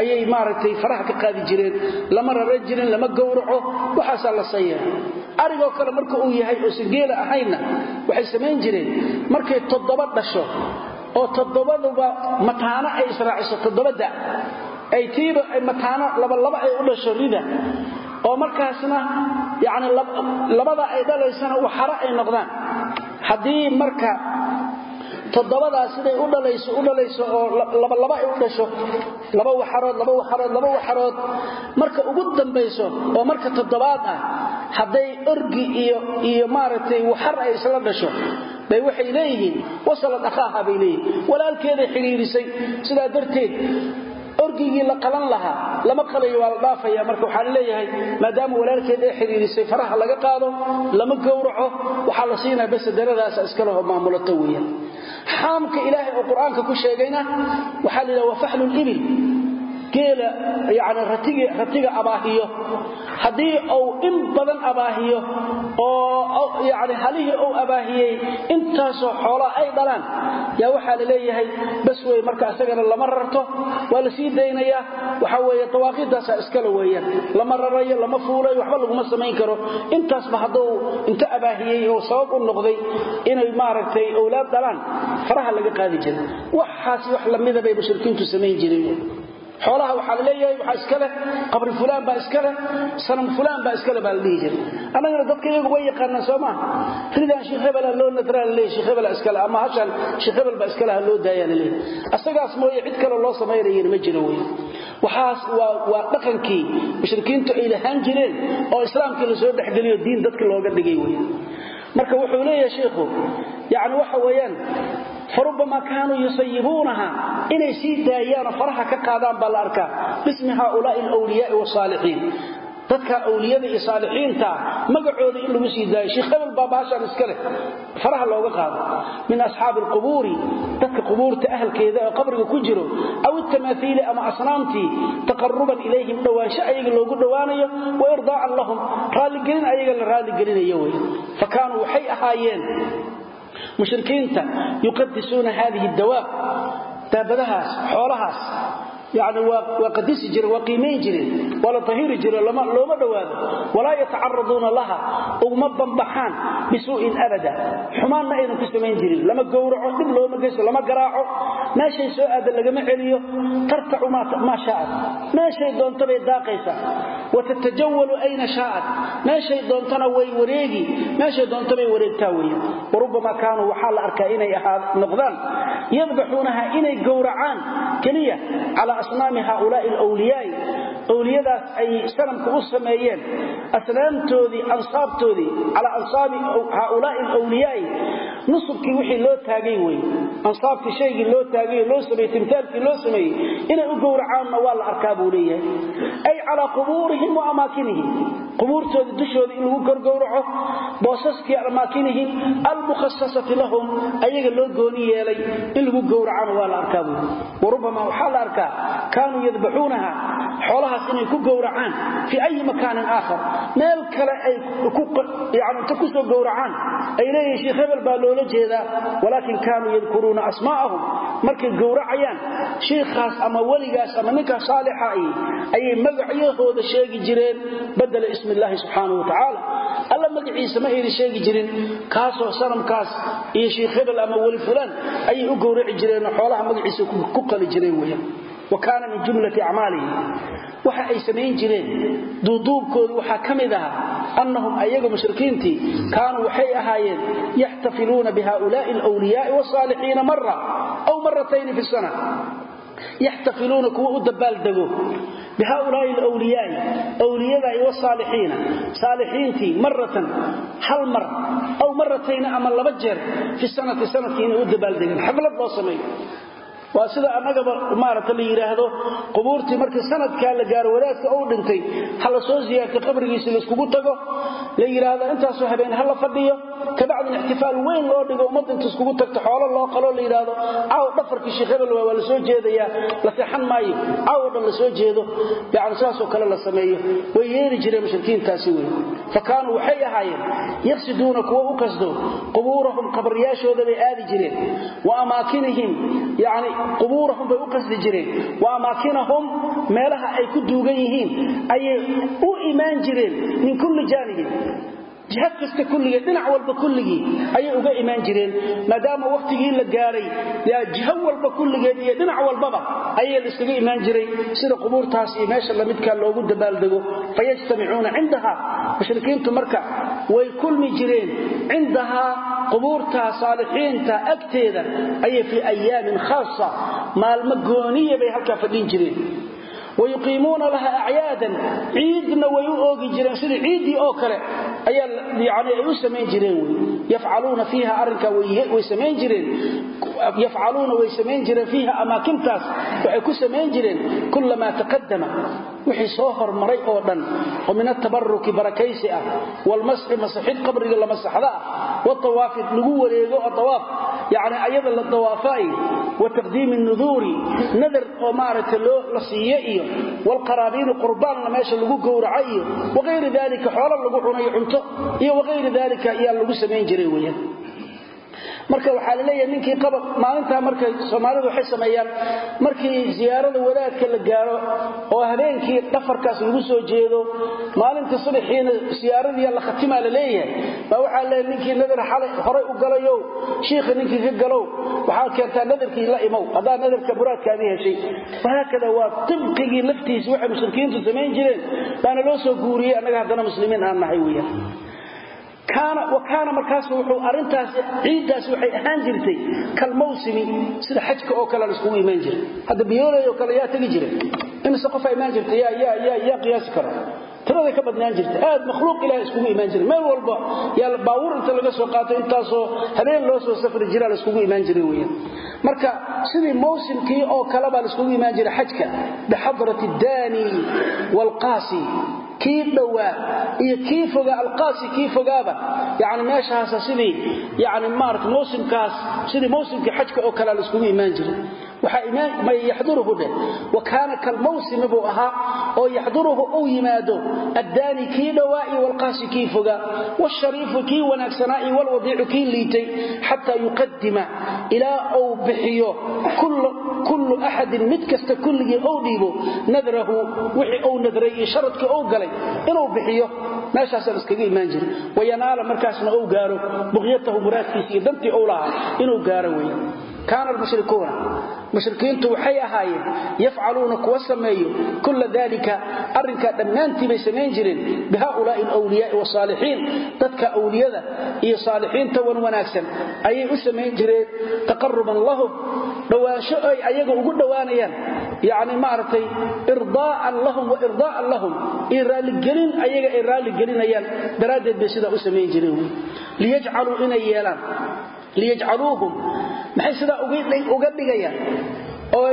Speaker 1: ayay maaragtay faraha ka qaadi jireen. Lama raran jirin lama gowraco waxaasaa la saya arigoo kale marka uu yahay oo sigeela ahaynna waxay samayn jireen. Markay toddoba dhasho oo toddobaduba mataano ay israaciso toddobada ay tiiba mataano labalaba ay u dhasho rida. Oo markaasna yani labada ay dhalaysana waxaro ay noqdaan. Haddii marka toddobadaa siday u dhalayso u dhalayso oo labalaba ay u dhasho laba waxarood laba waxarood laba waxarood marka ugu dambayso oo marka toddobaad ah hadday orgi iyo iyo maaragtay waxar ay isla dhasho bay waxay leeyihiin wasalad akhaaha bay leeyihiin. Walaalkeeday xidhiirisay sidaa darteed orgigii la qalan lahaa lama qalayo waa la dhaafaya. Marka waxaa leeyahay maadaama walaalkeed ay xidhiirisay faraha laga qaado lama gowraco waxaa la siinaya base daradaasa iskaleho maamulato weeyaan. Xaamka ilaahay oo qur'aanka ku sheegayna waxaa la yidhaha waa faxlulibil geela yani ratiga abaahiyo. Haddii uu in badan abaahiyo oo yani halihii uu abaahiyey intaasoo xoolaa ay dhalaan yaa waxaa la leeyahay bas wey marka isagana lama rarto waa la sii daynayaa waxa weeye dawaaqiiddaasa iskale weeyaan. Lama rarayo lama fuulayo waxba laguma samayn karo. Intaasba hadduu inta abaahiyey oo sabab u noqday inay maaragtay owlaad dhalaan faraha laga qaadi jiray. Waxaasi wax lamida bay mushrikiintu samayn jireen xoolaha waxaa la leeyahay waxaa iska leh qabri fulaan baa iska leh sanam fulaan baa iska leh baa la jiray. Annagana dadka iyagu way yaqaanaan soo maaha ridaan sheekh hebela loo nadraa la leeyahay sheekh hebela iska leh ama hashan sheekh hebel baa iska leh loo daayaa la asagaas mooye cid kale loo samaynayana ma jiro wey waxaas waa dhaqankii mushrikiintu ay lahaan jireen oo islaamkii la soo dhexgeliyo diin dadka looga dhigay wey marka wuxuu leeyahay sheikhu yani waxa weeyaan farubamaa kaanuu yusayibuunaha inay sii daayaanoo faraha ka qaadaan baa la arkaa bismi haaulaai alwliyaai wasaalixiin dadka awliyada iyo saalixiinta magacooda in lagu sii daayo sheekh ebel baa baashaan iska leh faraha looga qaado min asxaabi alqubuuri dadka qubuurta ahalkeeda oo qabriga ku jiro aw itamaahiili ama asnaamtii taqaruban ilayhim dhowaansho ayaga loogu dhowaanayo wa irdaa'an lahum raalligelin ayaga la raaligelinayo wey mushrikiinta yuqadisuuna haadihi dawaab daabadahaas xoolahaas yani waa qadisi jireen waa qiimayn jireen waa la tahiri jire looma dhowaado. Walaa yatacaruduuna laha uguma bambaxaan bisuu'in abada. Xumaanna aynan ku samayn jirin. Lama gowraco dhib looma geyso lama garaaco. Meeshay soo aada lagama celiyo tartacu maa shaaat. Meeshay doontobay daaqaysa. Watatajawalu ayna shaaat. Meeshay doontona way wareegi. Meeshay doontobay wareegtaa wey warubbamaa kaanuu waxaa la arkaa inay noqdaan yadbaxuunaha inay gowracaan keliya calaa asnaami haaulaai alwliyaai awliyadaas ay sanamka u sameeyeen. Asnaamtoodii ansaabtoodii calaa ansaabi haaulaai alwliyaai nusubkii wixii loo taagay wey ansaabkii shaygii loo taagay loo sameeyey timtaalkii loo sameeyey inay u gowracaanna waa la arkaa buu leeyahay. Ay calaa qubuurihim wa amaakinihim qubuurtooda dushooda in lagu gorgowraco boosaskii amaakinihii almukhasasati lahum ayaga loo gooni yeelay in lagu gowracana waa la arkaa buuri warubbamaa waxaa la arkaa kaanuu yadbaxuunaha xoolahaas inay ku gowracaan fii ayi makaanin aakhar. Meel kale ay inta ku soo gowracaan ay leeyihiin sheikh hebel baa loola jeedaa walaakin kaanuu yadkuruuna asmaa'ahum. Markay gowracayaan shiikhaas ama weligaas ama ninkaas saalixa ayay magacyahooda sheegi jireen badela bismi illaahi subxaanahu watacaala alla magaciisa ma ayna sheegi jirin kaasoo sanamkaas iyo shiikh hebel ama weli fulaan ayay u gowraci jireenoo xoolaha magaciisa ku qali jireen weyaan wa kaana min jumlati acmaalihim waxa ay samayn jireen duuduubkoodu waxaa ka mid aha annahum ayaga mushrikiintii kaanuu waxay ahaayeen yaxtafiluuna bihaa'ulaa'i alwliyaai wasaalixiina mara aw maratayni fi sana bhaulaai wliyaai wliyadaai wsaalixiina saalixiintii maratan hal mar aw maratayni ama laba jeer fi sanati sannadkii inay u dabaaldegeen xaflad loo sameeyo waa sida annagaba maarata la yiraahdo qubuurtii markii sanadka la gaaro wadaadka uu dhintay hala soo ziyaarto qabrigiisa la iskugu tago. La yiraahdo intaas oo habeen hala fadhiyo. Kabacdi ihtifaal weyn loo dhigo ummad inta iskugu tagto xoolo loo qalo la yiraahdo aaw dhafarkii sheekhabel waa la soo jeedaya la saxan maayo. Aaw dhan la soo jeedo. Yaani saas oo kale la sameeyo. Way yeeri jireen mushrikiintaasi weey fakaanu waxay ahaayeen yaqsiduuna kuwa u qasdo qubuurahum qabriyashooda bay aadi jireen. Wa amaakinihim yaani qubuurahum bay u qasdi jireen. Wa amaakinahum meelaha ay ku duugan yihiin. Ayay u imaan jireen min kulli jaanibin jihad kasta kulligeed dhinac walba kulligii ayay uga imaan jireen maadaama waqtigii la gaaray jiho walba kulligeed iyo dhinac walbaba ayay la imaan jiray. Sida qubuurtaas iyo meesha lamidkaa loogu dabaaldego fayajtamicuuna cindaha. Mushrikiintu marka way kulmi jireen cindahaa qubuurtaa saalixiinta agteeda ayay fii ayaamin khaasa maalmo gooniya bay halkaa fadhin jireen wayuqiimuuna laha acyaadan ciidna way u oogi jireen sidii ciiddii oo kale ayaa ay u samayn jireen yafcaluuna fiiha arrinkaa way samayn jireen yafcaluuna way samayn jireen fiiha amaakintaas waxay ku samayn jireen kullamaa taqadama wixii soo hormaray oo dhan oo min atabaruki barakaysi ah lagu wareego yani ayada la dawaafaay wa taqdiimi nuduuri nadar oo maaragta la siiye iyo wlqaraaniinu qurbaanna meesha lagu gowraca iyo waqayri dalika xoola lagu cunayo cunto iyo waqayri dalika ayaa lagu samayn jiray weyaan marka waxa la leeyahay ninkii qabad maalinta markay Soomaalidu waxay sameeyaan markii ziyaarada wadaadka la gaaro oo habeenkii dhafarkaas lagu soo jeedo maalinta subaxiina ziyaaradii la khatima la leeyahay ba waxa la ninkii nadar xalay hore u galayo sheekh ninkii ka galo waxa keentaa nadarkii la imow hadaa nadarka buraadkaadii heshay. Waxa waa tibqigi laftiisa waxa mushrikiintu sameyn jireen baana loo soo guuriyay anaga hadana muslimiin aan nahay weeyaan kaana markaas wuxuu arintaasi ciiddaasi waxay ahaan jirtay kal mawsimi sida xajka oo kale la imaan jiray. Hadda biyooley oo kale yaa tegi jira imise qofaa imaan jirta yaa yaa yaa yaa qiyaasi karo. Tiraday ka badnaan jirta. Aad makhluuq ilaah iskugu imaan jiray. Meel walba yaa baawur inta laga soo qaato intaasoo habeen loo soo safri jiraa la imaan jiray weeyaan. Marka sidii mawsimkii oo kale baa la imaan jiray xajka. Bixadrati daani walqaasi kii dhowaa iyo kii fogaa alqaasi kii fogaaba yani meeshaasa sidii yani maarata mawsimkaas sidii mawsimkii xajka oo kale la iskugu imaan jiray waxaa yaxduruhu dheh wa kaana kalmawsimi buu ahaa oo yaxduruhu uu yimaado addaani kii dhowaa iyo walqaasi kii fogaa washariifu kii wanaagsanaa iyo walwadiicu kii liitay xataa yuqadima ilaa uu bixiyo kullu axadin mid kasta kulligii ou dhiibo nadrahu wixii uu nadray iyo sharadkii ou galay inuu bixiyo. Meeshaasaan iskaga imaan jirin. Wayanaala markaasna ou gaaro buqyatahu muraadkiisa dantii ou lahaa inuu gaaro wey kaana almushrikuuna. Mushrikiintu waxay ahaayeen yafcaluuna kuwa sameeyo kulla dalika arrinkaa dhammaantii bay samayn jireen bihaulaai alwliyaai wasaalixiin. Dadka awliyada iyo saalixiinta wan wanaagsan ayay u samayn jireen. Taqaruban lahum dhowaansho ay ayaga ugu dhowaanayaan. Yani maaragtay irdaa'an lahum wa irdaa'an lahum. Iyo raalligelin ayaga ay raalligelinayaan daraaddeed bay sidaa u samayn jireen. Yeelaan liyajcaluuhum. Maxay sidaa uga dhigayaan? Oo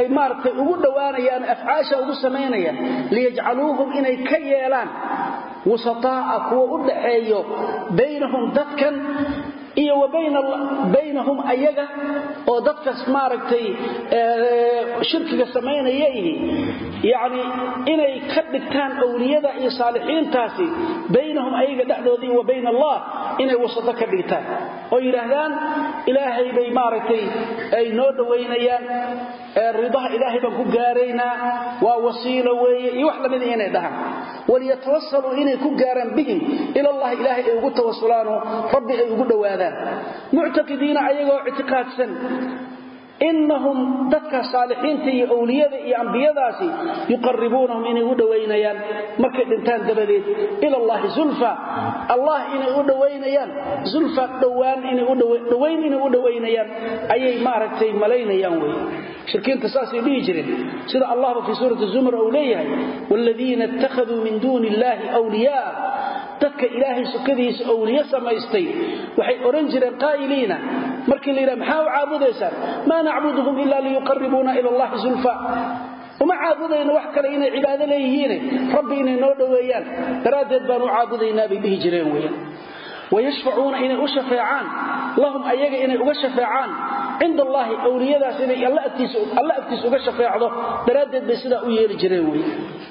Speaker 1: ay maaragtay ugu dhowaanayaan afcaasha ugu samaynayaan. Liyajcaluuhum inay ka yeelaan. Wasataa'a kuwa u dhaxeeyo baynahum dadkan iyo wa baynahum ayaga oo dadkas maaragtay shirkiga samaynaya ihi yacni inay ka dhigtaan awliyada iyo saalixiintaasi baynahum ayaga dhexdoodii wa bayna allah inay wasato ka dhigtaan oo yidhaahdaan ilaahay bay maaragtay ay noo dhowaynayaan ridaha ilaahay baan ku gaaraynaa waa wasiilo weeye iyo wax lamida inay dhahaan. Waliyatawasaluu inay ku gaaraan bihim ilallahi ilaahay ay ugu tawasulaanoo rabbi ay ugu dhowaadaan. Muctaqidiina ayagoo ictiqaadsan inahum dadka saalixiinta iyo awliyada iyo ambiyadaasi yuqaribuunahum inay u dhowaynayaan. Markay dhintaan dabadeed ila allahi zulfa. Allah inay u dhowaynayaan. Zulfa dhowaan indhowayn inay u dhowaynayaan. Ayay maaragtay malaynayaan wey shirkiinta saasay dhihi jireen. Sida allahba fii suurati zumar uu leeyahay waaladiina ittakhaduu min duuni illaahi wliyaa dadka ilaahay sukadiisa awliye samaystay. Waxay odhan jireen qaa'iliina. Markii la yidhaha maxaa u caabudaysaan? Maa nacbuduhum ila liyuqaribuuna ila allahi zulfa. Uma caabudayno wax kale inay cibaado leeyihiine? Rabbi inay noo dhoweeyaan. Daraaddeed baan u caabudaynaa bay dhihi jireen weeyaan wayashfacuuna inay u shafeecaan lahum ayaga inay uga shafeecaan cinda allaahi awliyadaas inay alla agtiisa uga shafeecdo daraaddeed bay sidaa u yeeli jireen wey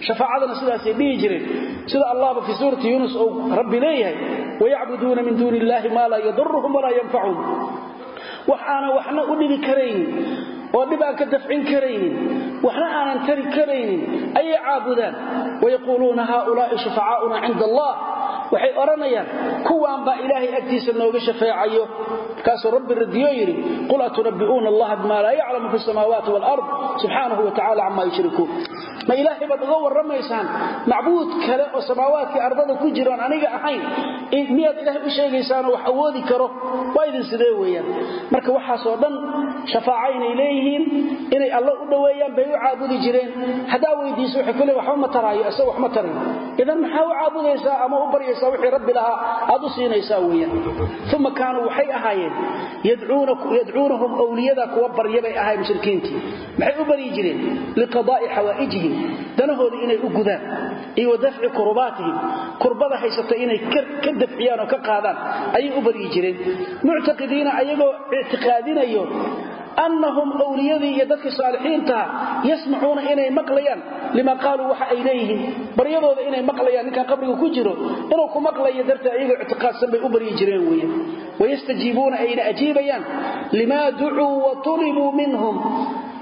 Speaker 1: shafaacadana sidaasay dhihi jireen sida allahba fii suurati yuunus uu rabbi leeyahay wayacbuduuna min duuni illaahi maa laa yaduruhum walaa yanfacuhum wax aanan waxna u dhibi karaynin oo dhib aan ka dafcin karaynin waxna aanan tari karaynin ayay caabudaan. Wayaquuluuna haaulaai shufacaauna cinda allah waxay odhanayaan kuwaan baa ilaahay agtiisa nooga shafeecayo. Markaasuu rabbi radiyo yidhi qul atunabbi'uuna allaha bimaa laa yaclamu fi samaawaati waalard subxaanahu wa tacala camaa yushrikuun. Ma ilaahay baad uga warramaysaan macbuud kale oo samaawaadkii ardada ku jiroon aniga ahayn miyaad ilaahay u sheegaysaanoo wax awoodi karo? Waa idin sidee weeyaan? Marka waxaasoo dhan shafaaca inay leeyihiin inay alla u dhoweeyaan bay u caabudi jireen. Haddaa weydiiso waxay ku lee waxba ma taraayo isaga wax ma tarin idan maxaa u caabudaysaa ama u baryaysaa wixii rabbi lahaa? Aad u siinaysaa weeyaan. Uma kaanuu waxay ahaayeen yadcuunahum awliyada kuwa barya bay ahaayeen mushrikiintii. Maxay u baryi jireen? Liqadaa'i xawaa'ijihim danahooda inay u gudaan iyo wadafci kurbaatihim kurbada haysata inay ka dafciyaan oo ka qaadaan ayay u baryi jireen. Muctaqidiina ayagoo ictiqaadinayo annahum awliyadii iyo dadkii saalixiintaha yasmacuuna inay maqlayaan lima qaaluu waxa ay leeyihiin. Baryadooda inay maqlayaan ninkan qabriga ku jiro inuu ku maqlayo darteed ayagoo ictiqaadsan bay u baryi jireen weeye. Wayastajiibuuna ayna ajiibayaan. Limaa ducuu wa minhum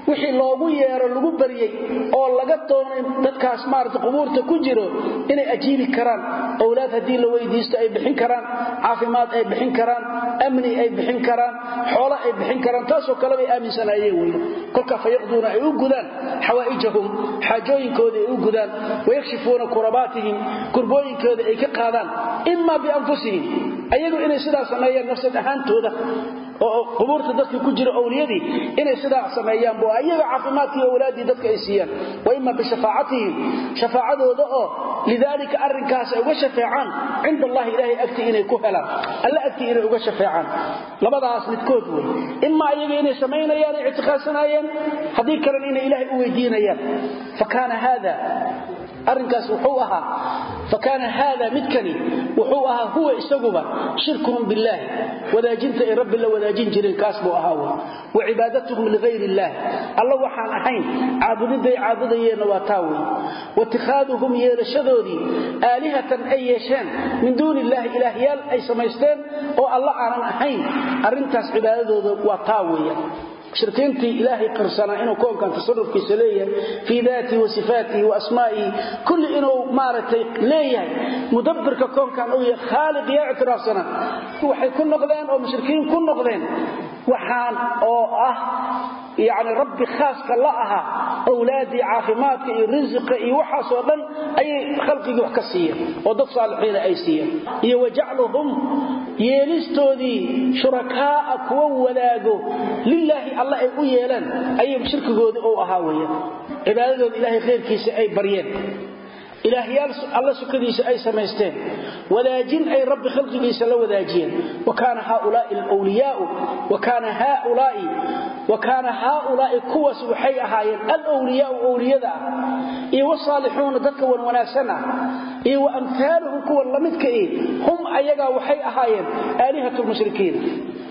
Speaker 1: wixii loogu yeero lagu baryey oo laga doonay dadkaas maarata qubuurta ku jiro inay ajiibi karaan owlaad haddii la weydiisto ay bixin karaan caafimaad ay bixin karaan amni ay bixin karaan xoolo ay bixin karaan taasoo kale bay aaminsanaayeen wey kolka fayaqduuna ay u gudaan xawaa'ijahum xaajooyinkooda ay u gudaan wayakshifuuna kurabaatihim kurbooyinkooda ay ka qaadaan imaa bianfusihim ayagu inay sidaa sameeyaan nafsad ahaantooda oo qubuurta dadka ku jira owliyadii inay sidaa sameeyaan bo ayaga caafimaadkii awlaadii dadka ay siiyaan. Wa ima bishafaacatihim shafaacadooda oo lidaalika arrinkaas ay uga shafeecaan cinda allahi ilaahay agtii inay ku helaan. Alla agtii inay uga shafeecaan. Labadaas midkood wey. Imaa iyaga inay samaynayaan ay ictiqaadsanaayeen haddii kalena inay ilaahay u weydiinayaan. Fa kaana haada arrinkaas wuxuu ahaa fakaana haada midkani wuxuu ahaa huwa isaguba shirkuhum billaahi wadaajinta ay rabbi la wadaajin jireen kaas buu ahaa wa cibaadatuhum ligayr illaah alla waxaan ahayn caabudiday caabudayeenna waa taa wey. Waitikaaduhum yeelashadoodii aalihatan ay yeesheen min duuni illaahi ilaahyaal ay samaysteen oo alla aanan ahayn arrintaas cibaadadooda waa taa weya mushrikiintii ilaahay qirsanaa inuu koonkan tasarufkiisa leeyahay fii daatihi wa sifaatihi wa asmaa'ihi kulli inuu maaragtay leeyahay mudabbirka koonkan uu yahay khaaliq yaa ictiraafsana waxay ku noqdeen oo mushrikiin ku noqdeen waxaan oo ah yacni rabbi khaaska la ahaa awlaadii caafimaadka iyo risiqa iyo waxaasoo dhan ayay khalqigii wax ka siiyeen oo dad saalixiina ay siiyeen iyo wajacluhum yeelistoodii shurakaa'a kuwa wadaago lilaahi alla ay u yeeleen ayay shirkigoodii u ahaa weeyaan cibaadadooda ilaahay khayrkiisa ay baryeen. Ilaahyaal alla sukadiisa ay samaysteen. Wadaajin ay rabbi khalqigiisa la wadaajiyeen. Wa kaana haaulaai alwliyaau wa kaana haaulaai kuwaas waxay ahaayeen alwliyaau wliyada ah iyo wasaalixuuna dadka wan wanaagsan ah iyo wa amhaaluhum kuwa lamidka i hum ayagaa waxay ahaayeen aalihatu lmushrikiin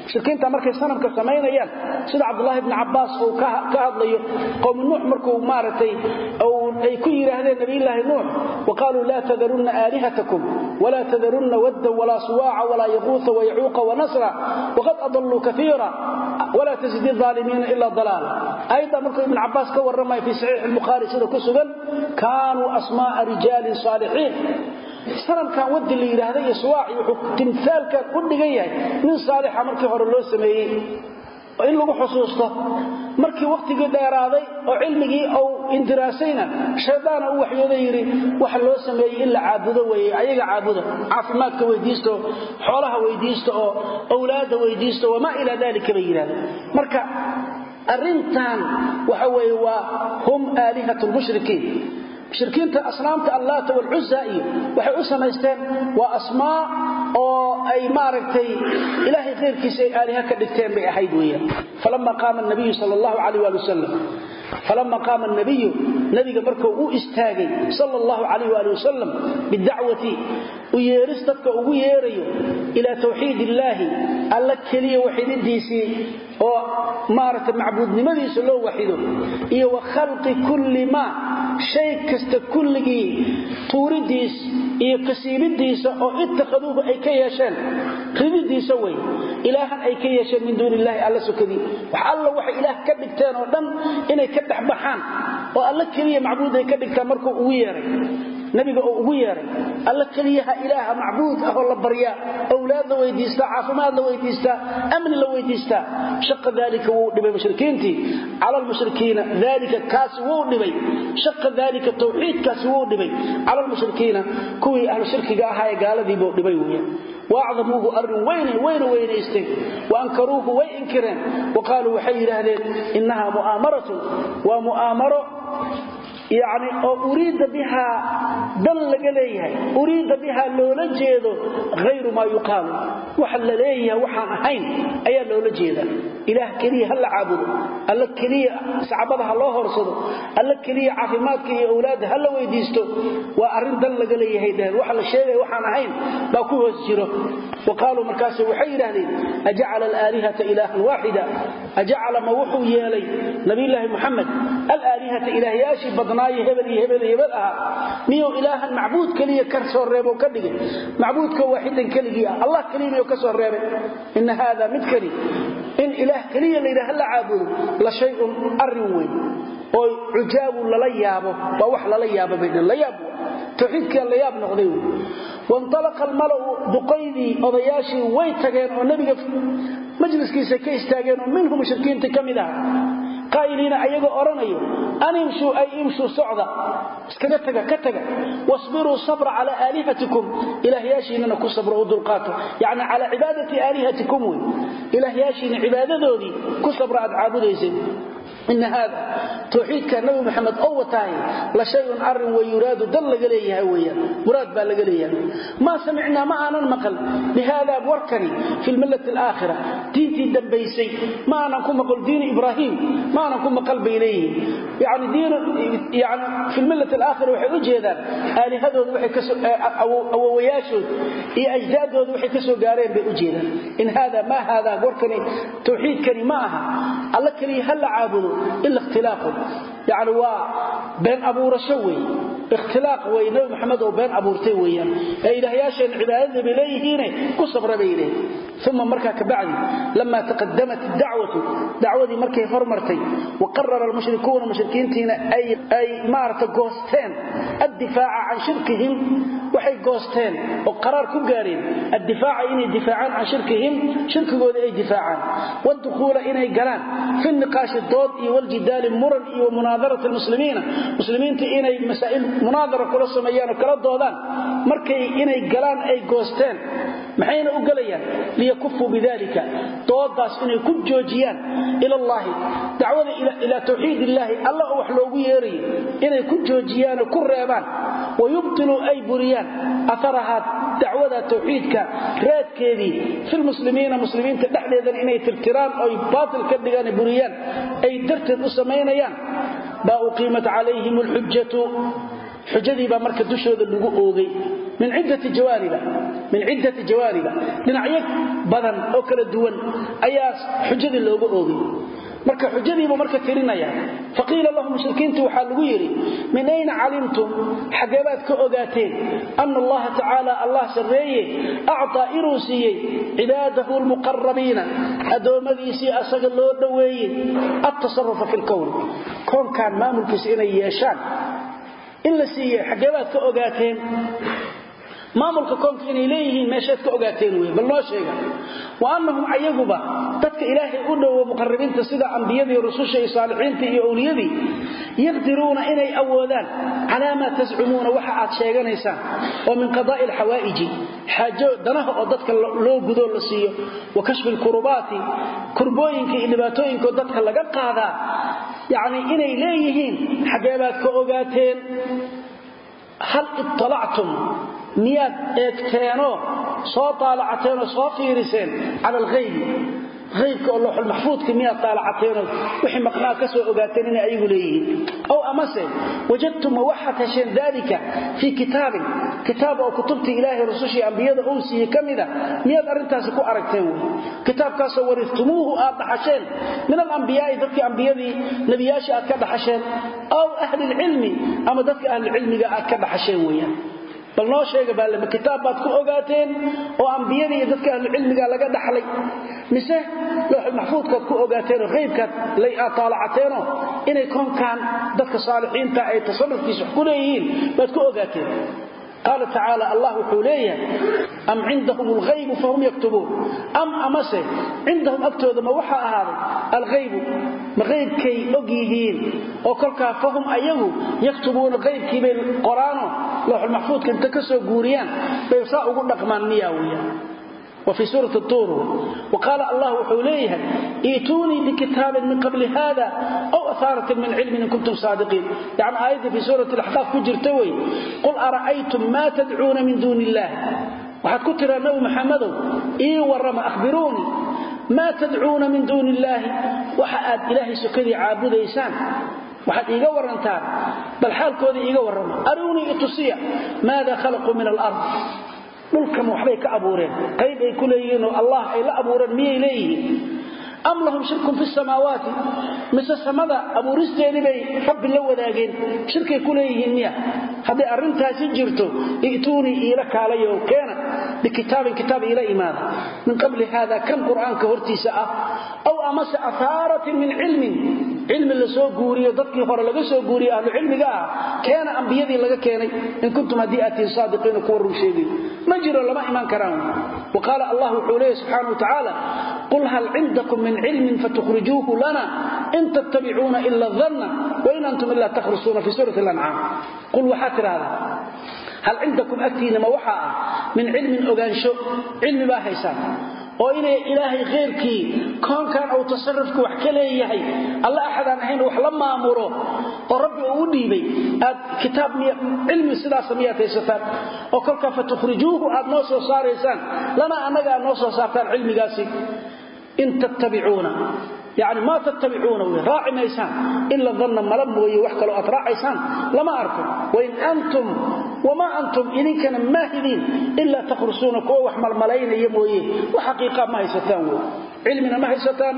Speaker 1: mushrikiinta markay sanamka samaynayaan sida cabdulaahi bni cabaas uu ka hadlayo qowmi nuux markuu maaragtay ay ku yidhaahdeen nabiyulaahi nuux waqaaluu laa tadarunna aalihatakum walaa tadarunna waddan walaa suwaaca walaa yaquuta wayacuuqa wanasra waqad adalluu kaiira walaa tasidi aalimiina ila dalaala ayadda markuu ibn cabaas ka warramaya fii saxiixi lbukhaari sida ku sugan kaanuu asmaaa rijaalin saalixiin sanamkan wadi la yidhaahda iyo suwaaci wuxuu timaalkan u dhigan yahay nin saalixa markii hore loo sameeyey in lagu xusuusto markii wakhtigii dheeraaday oo cilmigii uu indiraasayna shaydaana u waxyooda yidhi waxa loo sameeyey in la caabudo weeye ayaga caabuda caafimaadka weydiisto xoolaha weydiista oo owlaadda weydiisto wamaa ilaa dalika bay yidhahdeen marka arrintan waxa weeye waa hum aalihatu lmushrikiin mushrikiinta asnaamta allaata walcuza iyo waxay u samaysteen waa asmaa oo ay maaragtay ilaahay khayrkiisa ay aaliha ka dhigteen bay ahayd weeyaan. Falama qaama nabiyu sal allahu calayh waali wasalam falama qaama nabiyu nabiga markuu u istaagay sal allahu calayh waali wasalam bidacwati u yeeris dadka ugu yeerayo ilaa tawxiid illaahi alla keliya waxididiisii oo maaragtay macbuudnimadiisa loo waxido iyo wa khalqi kulli maa shay kasta kulligii tuuridiis iyo kasiibidiisa oo ittakhaduuhu ay ka yeesheen. Rididiisa wey ilaahan ay ka yeesheen min duuni illaahi alla sokadii wax alla waxay ilaah ka dhigteen oo dhan inay ka dhex baxaan oo alla keliya macbuud ay ka dhigtaan markuu ugu yeeray nabiga oo ugu yeeray alla keliyaha ilaaha macbuud ahoo la baryaa owlaad la weydiistaa caafimaad la weydiistaa amni la weydiistaa shaqa dalika wuu dhibay mushrikiintii cala lmushrikiina dalika kaasi wuu dhibay shaqa dalika tawxiidkaasi wuu dhibay cala lmushrikiina kuwii ahlu shirkiga ahaa ee gaaladiibuu dhibay weya waacdamuuhu arrin weyne wayna weynaysteen waankaruuhu way inkireen wa qaaluu waxay yidhaahdeen innaha mu'aamaratun waa mu'aamaro yani oo uriida bihaa dan laga leeyahay. Uriida bihaa loola jeedo hayru maa yuqaalu. Waxa la leeyahay waxaan ahayn ayaa loola jeeda. Ilaah keliya ha la caabudo. Alla keliya sacbada ha loo horsado. Alla keliya caafimaadka iyo owlaadda ha la weydiisto. Waa arrin dan laga leeyahay dheheen waxa la sheegaya waxaan ahayn baa ku hoos jiro. Wa qaaluu markaas waxay yidhaahdeen ajacala alaalihata ilaahan waaxida ajacala ma wuxuu yeelay nabiyulaahi muxamed alaalihata ilaahyaashii badnaayo hebel iyo hebel hebel ahaa miyuu ilaahan macbuud keliya ka soo reebo ka dhigay? Macbuudka waaxidan keligii ah. Allah keliya miyuu ka soo reebay? Ina haada mid keli. In ilaah keliya layidhaha la caabudo la shayun arrin weyn oo cujaabu lala yaabo waa wax lala yaaba bay la yaab tawxiidkaa la yaab noqday waintalaqa almalau duqaydii odayaashii way tageen oo nebiga majliskiisa ka istaageen oo minhu mushrikiinta ka mid aha qaa'iliina ayagoo odhanayo an imshuu ay imshuu socda. Iskaga taga ka taga. Wasbiruu sabra calaa aalihatikum. Ilaahyaashiinana ku sabro u dulqaata yacni calaa cibaadati aalihatikum wey ilaahyaashiina ku sabra aad caabudayseen ina haada tawxiidka nabi maxamed oo watahay la shayun arrin wa yuraadu dan laga leeyahay weeyaan muraad baa laga leeyahay. Maa samicnaa ma aanan maqal. Bihaada warkani fi lmillati alaakhira diintii dambaysay ma aanan ku maqal diin ibraahim ma aanan ku maqal bay leeyihiin. Yani diin yani fi lmillati alaakhira waxay u jeedaan aalihadooda waxay ka soo awowayaashood iyo ajdaaddooda waxay ka soo gaareen bay u jeedaan. In haada ma haada warkani tawxiidkani ma aha. Alla kaliya ha caabudo ila ikhtilaaqun yani waa been abuurasho wey ikhtilaaq wey nabi maxamed oo been abuurtay weeyaan. Ee ilaahyaasheen cibaadada bay leeyihiine ku sabra bay leeyihiin uma markaa kabacdi lama taqadamat dacwatu dacwadii markay hormartay wa qarara almushrikuuna mushrikiintiina ay maarata goosteen addifaaca can shirkihim waxay goosteen oo qaraar ku gaareen addifaaca inay difaacaan can shirkihim shirkigooda ay difaacaan. Wadukhuula inay galaan fi niqaashi dood iyo waljidaali muran iyo munaadarati lmuslimiina muslimiinta inay masaa'il munaadara kula sameeyaan oo kala doodaan markay inay galaan ay goosteen maxayna u gelayaan? Liyakufuu bidalika doodaas inay ku joojiyaan ilallaahi. Dacwada ilaa tawxiid illaahi alla oo wax loogu yeerayo inay ku joojiyaanoo ku reebaan. Wayubtiluu ay buriyaan. Aarahaa dacwada tawxiidka raadkeedii filmuslimiina muslimiinta dhexdeedana inay tirtiraan oy baatil ka dhigaan buriyaan ay darteed u samaynayaan baa uqiimat calayhim alxujatu xujadii baa marka dushooda lagu oogay min ciddati jawaaniba dhinacyo badan oo kala duwan ayaa xujadii looga oogay. Marka xujadiibu marka tirinaya faqiila lahum mushrikiintu waxaa lagu yidhi min ayna calimtum? Xageebaad ka ogaateen ana allaha tacaala allah sarreeye acطaa inuu siiyey cibaadahu lmuqarabiina addoommadiisii asaga loo dhoweeyey altasarufa fi lkown koonkan maamulkiisa inay yeeshaan in la siiyey xageebaad ka ogaateen maamulka koonka inay leeyihiin meeshaad ka ogaateen wey bal noo sheega. Wa annahum ayaguba dadka ilaahay u dhowo muqarabiinta sida ambiyadii rususha iyo saalixiinta iyo owliyadii yaqdiruuna inay awoodaan calaa maa tascumuuna waxa aad sheeganaysaan oo min qadaa'i alxawaa'iji xaajo danaha oo dadka loo gudoo la siiyo wa kashfi lkurubaati kurbooyinka iyo dhibaatooyinkaoo dadka laga qaadaa yacni inay leeyihiin xageebaad ka ogaateen hal iطalactum miyaad eegteenoo soo taalacateenoo soo fiiriseen cala alhaybi aybka oo looxulmaxfuudka miyaad taalacateenoo wixii maqnaa ka soo ogaateen inay ayagu leeyihiin. Ow amase wajadtum waxaad hesheen daalika fii kitaabin. Kitaab oo kutubtii ilaahay rusushii ambiyada uu siiyey ka mida miyaad arrintaasi ku aragteen kitaabkaasoo wariftumuuhu aad dhaxasheen. Min alambiyaai dadkii ambiyadii nebiyaashii aad ka dhaxasheen. Aw ahlilcilmi ama dadka ahlucilmiga aad ka dhaxasheen weyaan bal noo sheega baalema kitaab baad ku ogaateen oo ambiyadii iyo dadka ahlucilmiga laga dhaxlay. Mise looxulmaxfuudkaad ku ogaateenoo haybkaad aad taalacateenoo inay koonkan dadka saalixiinta ay tasarufkiisa wax ku leeyihiin baad ku ogaateen qaala tacaala allah wuxuu leeyahay am cindahum alghaybu fahum yaktubuun am amase cindahum agtooda ma waxaa ahaaday alghaybu ma qaybkay og yihiin oo kolkaa fahum ayagu yaktubuuna qaybkiibay qoraano looxulmaxfuudka inta ka soo guuriyaan bay saa ugu dhaqmaan miyaa wfii suurati tuuru waqaala allah wuxuu leeyahay iituunii bikitaabin min qabli hada ow ahaaratin min cilmin in kuntum saadiqiin. Yani aayaddii fii suurati laxqaaf ku jirta wey qul ara'aytum maa tadcuuna min duuni illaah? Waxaad ku tiraa nabi maxamadow ii warrama ahbiruunii maa tadcuuna min duuni illaahi waxa aad ilaahay sokadii caabudaysaan waxaad iiga warantaan bal xaalkoodii iiga warrama. Aruunii itusiya maada khalaquu min alard dhulkan waxbay ka abuureen. Qayb ay ku leeyihiin oo allah ay la abuureen miyay leeyihiin am lahum shirkun fi samaawaati? Mise samada abuuristeedii bay rabbi la wadaageen? Shirkay ku leeyihiin miya. Hadday arrintaasi jirto i'tuunii iila kaalayo keena bikitaabin kitaab iila imaada min qabli haada kan qur'aanka hortiisa ah aw amase ahaaratin min cilmin. Cilmi la soo guuriyo dadkii hore laga soo guuriyo ahlu cilmiga ah keena ambiyadii laga keenay. In kuntum haddii aatiin saadiqiina kuwa run sheegay ma jiro lama imaan karaan. Wa qaala allah wuxuu leeyahy subxaana wa tacaala qul hal cindakum min cilmin fatukhrijuuhu lana in tattabicuuna ila danna wain antum ilaa takhrusuuna fi suurati alancaam qul waxaad tidhaahdaa hal cindakum agtiina ma waxaa ah min cilmin ogaansho cilmi baa haysaan oo inay ilaahay khayrkii koonkan uu tasarrufka wax ka leeyahay alla axadaan ahayn wax la maamulo oo rabbi uu u dhiibay aad kitaab cilmi sidaas miyaad haysataan oo in tattabicuuna yani maa tattabicuuna wy raaci maysaan ila danna mala mooye wax kaloo aad raacaysaan lama arko wain antum wamaa antum idinkana maahidiin ilaa takhrusuuna kuwa wax malmalaynaya mooye wax xaqiiqaa ma haysataan wey cilmina ma haysataan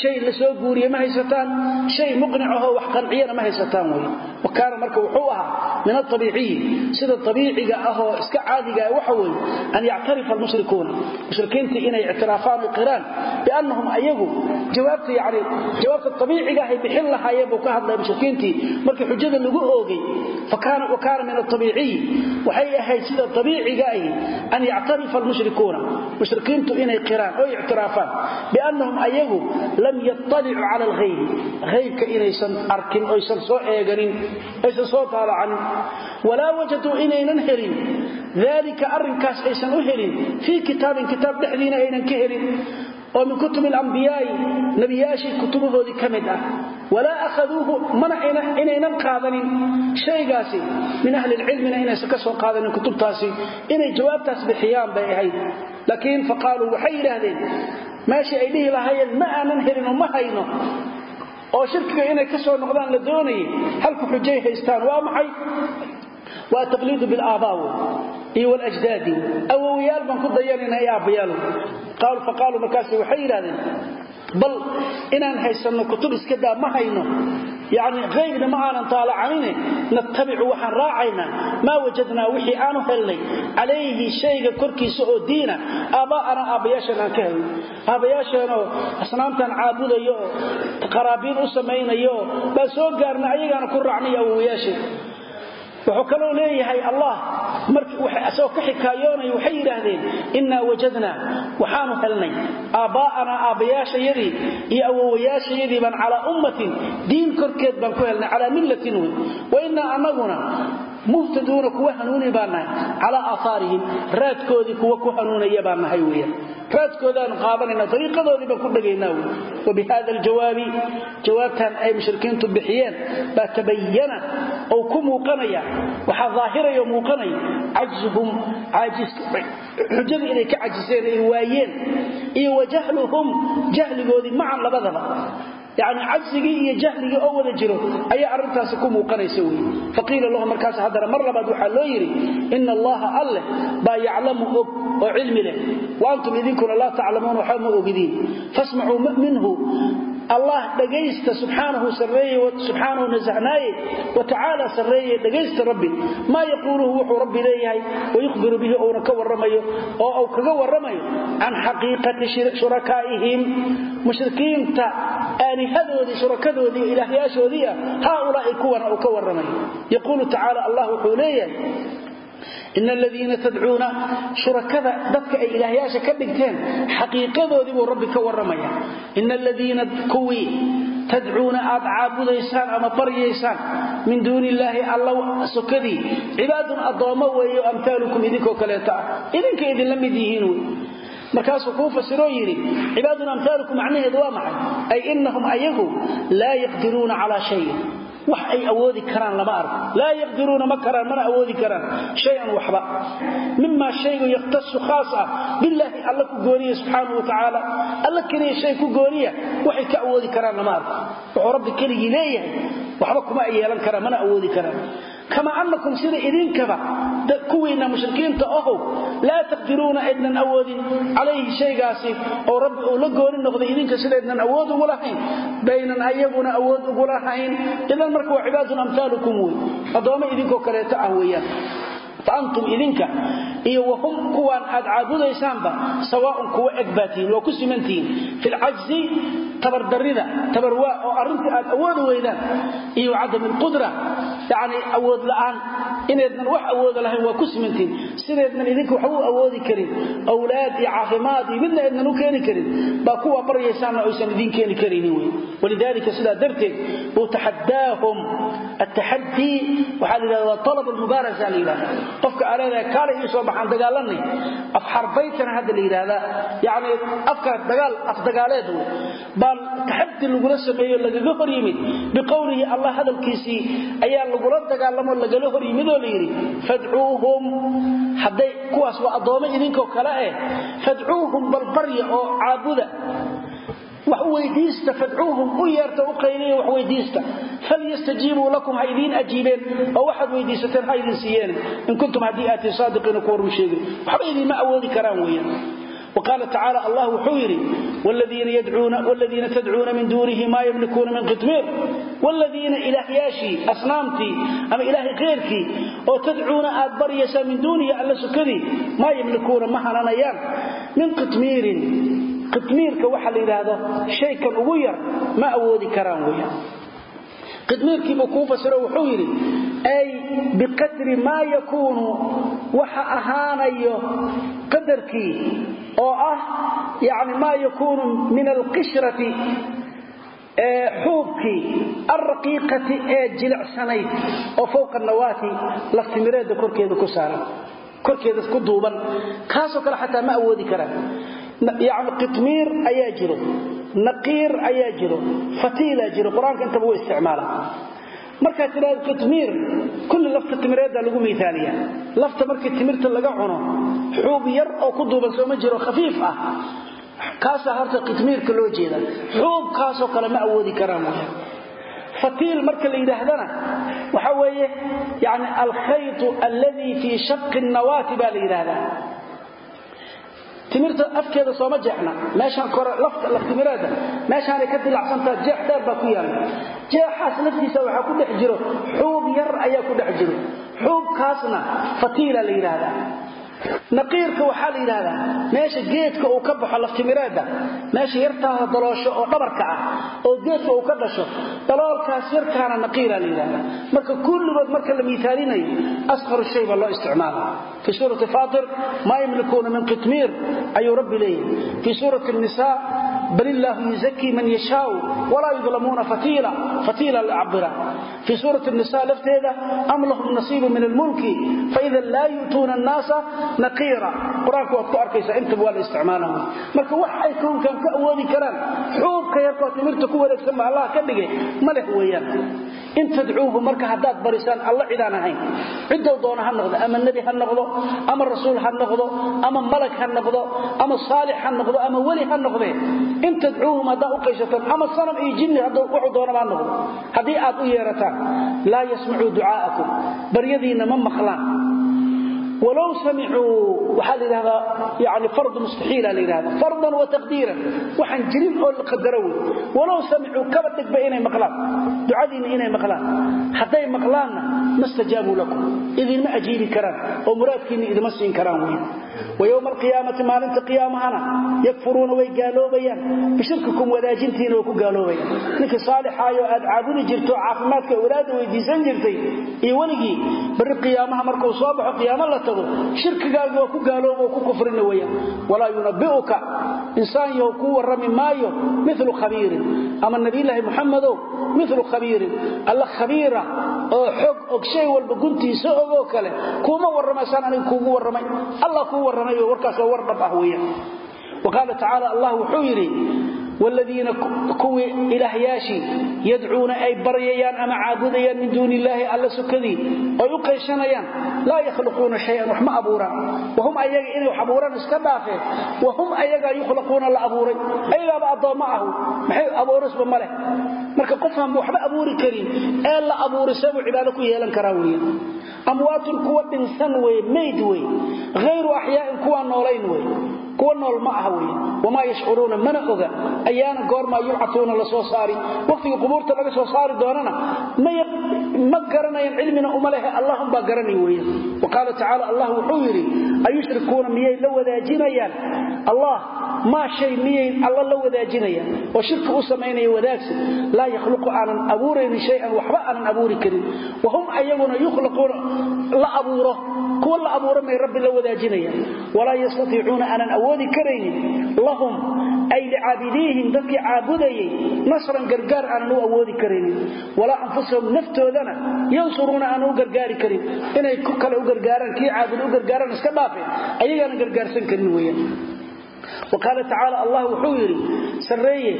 Speaker 1: shay la soo guuriye ma haysataan shay muqnicahoo wax qanciyana ma haysataan wey wa kaana marka wuxuu ahaa min aabiiciyi sida abiiciga ahoo iska caadiga waxa weye an yactarifa almushrikuuna. Mushrikiinta inay ictiraafaan qiraan biannahum ayagu jawaabta yani jawaabta abiiciga ahay bixin lahaayeen buu ka hadlaya mushrikiintii. Markii xujada lagu oogay wa kaana min aabiiciyi waxay ahayd sida abiiciga ahi an yactarifa almushrikuuna. Mushrikiintu inay qiraan oo ictiraafaan biannahum ayagu lam yattalicuu cala alghaybi haybka inaysan arkin oysan soo eeganin aysan soo taalacanin walaa wajaduu inaynan helin. Dalika arrinkaas aysan u helin. Fii kitaabin kitaab dhexdiina aynan ka helin. Oo min kutubi alambiyaai nebiyaashii kutubahoodii ka mid ah. Walaa akhaduuhu mana inaynan qaadanin. Shaygaasi min ahli lcilmina inaysan ka soo qaadanin kutubtaasi. Inay jawaabtaas bixiyaan bay ahayd. Laakiin faqaaluu meeshii ay dhihi lahaayeen ma aanan helin ma hayno. Oo shirkiga inay ka soo noqdaan la doonayay halku xujay haystaan waa maxay waa taqliidu bilaabaa iyo wljdaadi awowayaal baan ku dayanayna ee aabbayaal faqaaluu markaas waxay yidhahdeen bal inaan haysanno kutub iska daa ma hayno. Yani qaybna ma aanan taalacanine nattabicu waxaan raacaynaa maa wajadnaa wixii aanu helnay. Calayhi shayga korkiisa oo diina. Aabbaa'ana aabbayaasheen aan ka helno. Aabbayaasheenoo asnaamtaan caabudayo oo qaraabiin u samaynayo baa soo gaarna ayagaana wuxuu kaloo leeyahay allah. Marasagoo ka xikaayoonaya waxay yidhaahdeen innaa wajadnaa. Waxaanu helnay. Aabbaa'anaa aabbayaashayadii iyo awowayaashayadii baan calaa ummatin diin korkeed baan ku helnay calaa millatin wey wa innaa annaguna muhtaduuna kuwa hanuuni baan calaa aahaarihim raadkoodii kuwa ku hanuunaya baan nahay weyaan raadkoodaanu qaadanayna ariiqadoodii baan ku dhagaynaa wey wa bi hada aljawaabi jawaabtan ay mushrikiintu bixiyeen baa tabayana ou ku muuqanaya waxaa daahiraya muuqanaya cajzuhum xujada inay ka cajiseen ay waayeen iyo wa jahligoodii macan labadaba. Yani cajsigii iyo jahligii oo wada jiro ayaa arrintaasi ku muuqanaysa wey faqiila lahu markaas haddana mar labaad waxaa loo yidhi ina allaha alleh baa yaclamu og oo cilmi leh. Wa antum idinkuna laa taclamuuna waxba ma ogidiin fasmacuu minhu allah dhagaysta subxaanahu subxaanahu nasahnaaye wa tacaala sarreeye dhagaysta rabbi. Maa yaquuluhu wuxuu rabbi leeyahay wayukhbiru bihi uuna ka warramayo oo uu kaga warramayo can xaqiiqati shurakaa'ihim. Mushrikiinta aalihadoodii shurakadoodii ilaahyaashoodii ah haaulaa'i kuwana uu ka warramayo. Yaquulu tacaala allah wuxuu leeyahay ina aladiina tadcuuna shurakada dadka ay ilaahyaasha ka dhigteen xaqiiqadoodii buu rabbi ka warramaya ina aladiina kuwii tadcuuna aad caabudaysaan ama baryaysaan min duuni illaahi alla sokadii cibaadun addoommo weeyo amhaalukum idinkoo kaleeta ah idinka idinla mid yihiin wey markaasuu kuu fasiroo yidhi cibaadun amhaalukum macnaheedu waa maxay ay inahum ayagu laa yaqdiruuna calaa shayin wax ay awoodi karaan lama arko. Laa yaqdiruuna ma karaan mana awoodi karaan. Shayan waxba. Mimaa shaygu yakhtasu khaas ah. Bilaahi alla ku gooniya subxaanau wa tacaala alla keliya shay ku gooniya waxay ka awoodi karaan lama arko. Wuxuu rabbi keligii leeyahay waxba kuma yeelan karaan mana awoodi karaan kama annakum sida idinkaba kuwiinna mushrikiinta ahow laa taqdiruuna aydnan awoodin calayhi shaygaasi oo rabbi uu la gooni noqday idinka sidaydnan awood ugu lahayn baynan ayaguna awood ugu lahayn idan marka waa cibaadun amhaalukum wey addoommo idinkoo kaleeto ah weeyaan fa antum idinka iyo wahum kuwaan aad caabudaysaanba sawaaun kuwa eg baatihiin waa ku simantihiin fi lcajzi tabardarida tabarwaa oo arrinta aad awoodi weydaan iyo cadam alqudra yani awood la'aan inaydnan wax awooda lahayn waa ku simantiin sidaydnan idinka wax u awoodi karin awlaad iyo caafimaad iyo midna aydnan u keeni karin baa kuwa baryaysaanna aysan idiin keeni karaynin wey walidaalika sidaa darteed buu taxadaahum ataxadii waxaa la yidhahda waa talab almubaarasa la yidhahda qofka aa leedahay kaale ii soo baxaan dagaalanay. Afxarbaytana hadda la yidhaahdaa yacni afka dagaal afdagaaleed wey baa taxadi lagula sameeyo lagaga hor yimid biqowlihi allah hadalkiisii ayaa lagula dagaalamo lagala hor yimid oo la fadcuuhum hadday kuwaas waa addoommo idinkoo kale eh fadcuuhum balbarya oo caabuda wax u weydiista fadcuuhum u yeerta u qayliya wax weydiista falyastajiibuu lakum ha idiin ajiibeen oo waxaad weydiisateen ha idin siiyeen. In kuntum haddii aatiin saadiqiina kuwa run sheegin. Waxba idiinma awoodi karaan weeyaan. Qaala tacaala allah wuxuu yidhi wladiina tadcuuna min duunihi maa ymlikuuna min qitmiir. Wladiina ilaahyaashii asnaamtii ama ilaahay keyrkii oo tadcuuna aad baryaysaan min duunihi alla sukadii maa ymlikuuna ma hananayaan. Min qitmiirin qidmiirka waxaa la yidhaahda shaykan ugu yar ma awoodi karaan weyaan qidmiirkiibuu kuu fasiro wuxuu yidhi ay biqadri maa yakuunu waxa ahaanayo qadarkii oo ah yani maa yakuunu min alqishrati xuubkii alraqiiqati ee jilicsanayd oo fowqa nawaati laftimireedda korkeeda ku saaran korkeeda ku duuban. Kaasoo kale xataa ma awoodi karaan yani qitmiir ayaa jiro naqiir ayaa jiro fatiilaa jiro qur'aanka intaba u isticmaala markaad tidhahdo qitmiir kulli lafta timireedda lagu miaaliya lafta markii timirta laga cuno xuub yar oo ku duuban sooma jiro khafiif ah. Kaasaa horta qitmiirka loo jeeda xuubkaasoo kale ma awoodi karaan. Wy fatiil marka la yidhaahdana waxa weeye yani alkhaytu alladii fii shaqi nawaati baa la yidhaahdaa timirta afkeeda sooma jeexna. Meeshaan kore laftimireeda meeshaanay ka dilacsantaha jeex dheer baa ku yaalla. Jeexaas laftiisa waxaa ku dhex jiro xuub yar ayaa ku dhex jiro. Xuubkaasna fatiila la yidhaahdaa naqiirka waxaa la yidhaahdaa meesha geedka uu ka baxo laftimireeda meesha yartaada daloosho oo dhabarka ah oo geedka uu ka dhasho daloolkaas yarkaana naqiira la yidhahdaa marka kulligood marka la miaalinayo asqaru shay baa loo isticmaala fii suurati faatir maa yamlikuuna min qitmiir ayuu rabbi leeyahay. Fii suurati nisa bal illaahu yuzakii man yashaau walaa yudlamuuna fatiila la cabira fii suurati nisa lafteeda am lahum nasiibu min almulki faida laa yu'tuuna annaasa naqiira. Qur'aanka waad ku arkaysaa intaba waa la isticmaalaa. Marka wax ay kownkan ka awoodi karaan xuubka yarkoo timirta ku wareegsan ba allah ka dhigay? Ma leh weeyaan. In tadcuuhu marka haddaad barisaan alla cidaan ahayn. Ciddou doona ha noqdo ama nebi ha noqdo ama rasuul ha noqdo ama malag ha noqdo ama saalix ha noqdo ama weli ha noqdee in tadcuuhum haddaad u qaysataan ama sanam iyo aad u yeerataan laa yasmacuu ducaa'akum. Ma maqlaan walow samicuu waxaa la yidhahdaa yani fardu mustaxiila la yidhahda fardan wa taqdiiran waxaan jirin oo la qadaro wey walow samicuu kaba dhegba inay maqlaan ducadiinna inay maqlaan. Hadday maqlaanna ma stajaabuu lakum. Idinma ajiibi karaan oo muraadkiinna idima siin karaan wey wayowma alqiyaamati maalinta qiyaamahana yakfuruuna way gaaloobayaan. Bishirkikum wadaajintiina way ku gaaloobayaan. Ninkii saalixaayo aad caabudi jirto caafimaadka wadaadda weydiisan jirtay iyo weligii barri qiyaamaha markuu soo baxo qiyaamo la tago shirkigaaga waa ku gaalooba oo ku kufrina weyaan walaa yunabi'uka insaan yahow maayo milu khabiirin ama nabilaahi muxamadow milu khabiirin alla khabiira oo xog og shay walba guntiisa ogoo kale kuuma warramaysaan aniga kuugu warramay. Allah kuu warramay warkaasoo war dhab ah weyaan waqaala tacaala allah wuxuu yidhi wladiina kuwii ilaahyaashii yadcuuna ay baryayaan ama caabudayaan min duuni illaahi alla sukadii oy u qayshanayaan laa yakhluquuna shayan wax ma abuuraan wahum ayaga inay wax abuuraan iska dhaafeen wahum ayagaa yukhlaquuna la abuuray ayagaaba addoommo ahu maxay abuurasba ma leh marka qofaan waxba abuuri karin ee la abuuray seebuu cibaado ku yeelan karaa weeyaan amwaatun kuwa dhinsan weye mayd kuwa nool ma aha weey wama yashuruna mana oga. Ayaana goorma yubcatuna la soo saari. Waqtiga qubuurta laga soo saari doonana ma garanayaan cilmina uma leh allahum ba garanay weeyaan waqala ta'ala allah wuxuu yiri ayushrikuuna miyay la wadaajinayaan? Allah maa shay miyay alla la wadaajinaya oo shirki u samaynaya wadaagsi. Laa yakhluqu aanan abuuraynin shay-an waxba aanan abuuri karin. Wahum ayaguna yukhlaquuna la abuuro. Kuwa la abuuro may rabbi la wadaajinaya walaa yastatiicuuna aanan awoodi karaynin lahum ay licaabidiihim dadkii caabudayay nasran gargaar aanan u awoodi karaynin walaa anfusahum naftoodana yansuruuna aanan gargaari karin. Inay ku kale u gargaaraan kii caabuda u iska dhaafe ayagaanan gargaarsan karin weyaan waqaala tacaala allah wuxuu yidhi sarreeye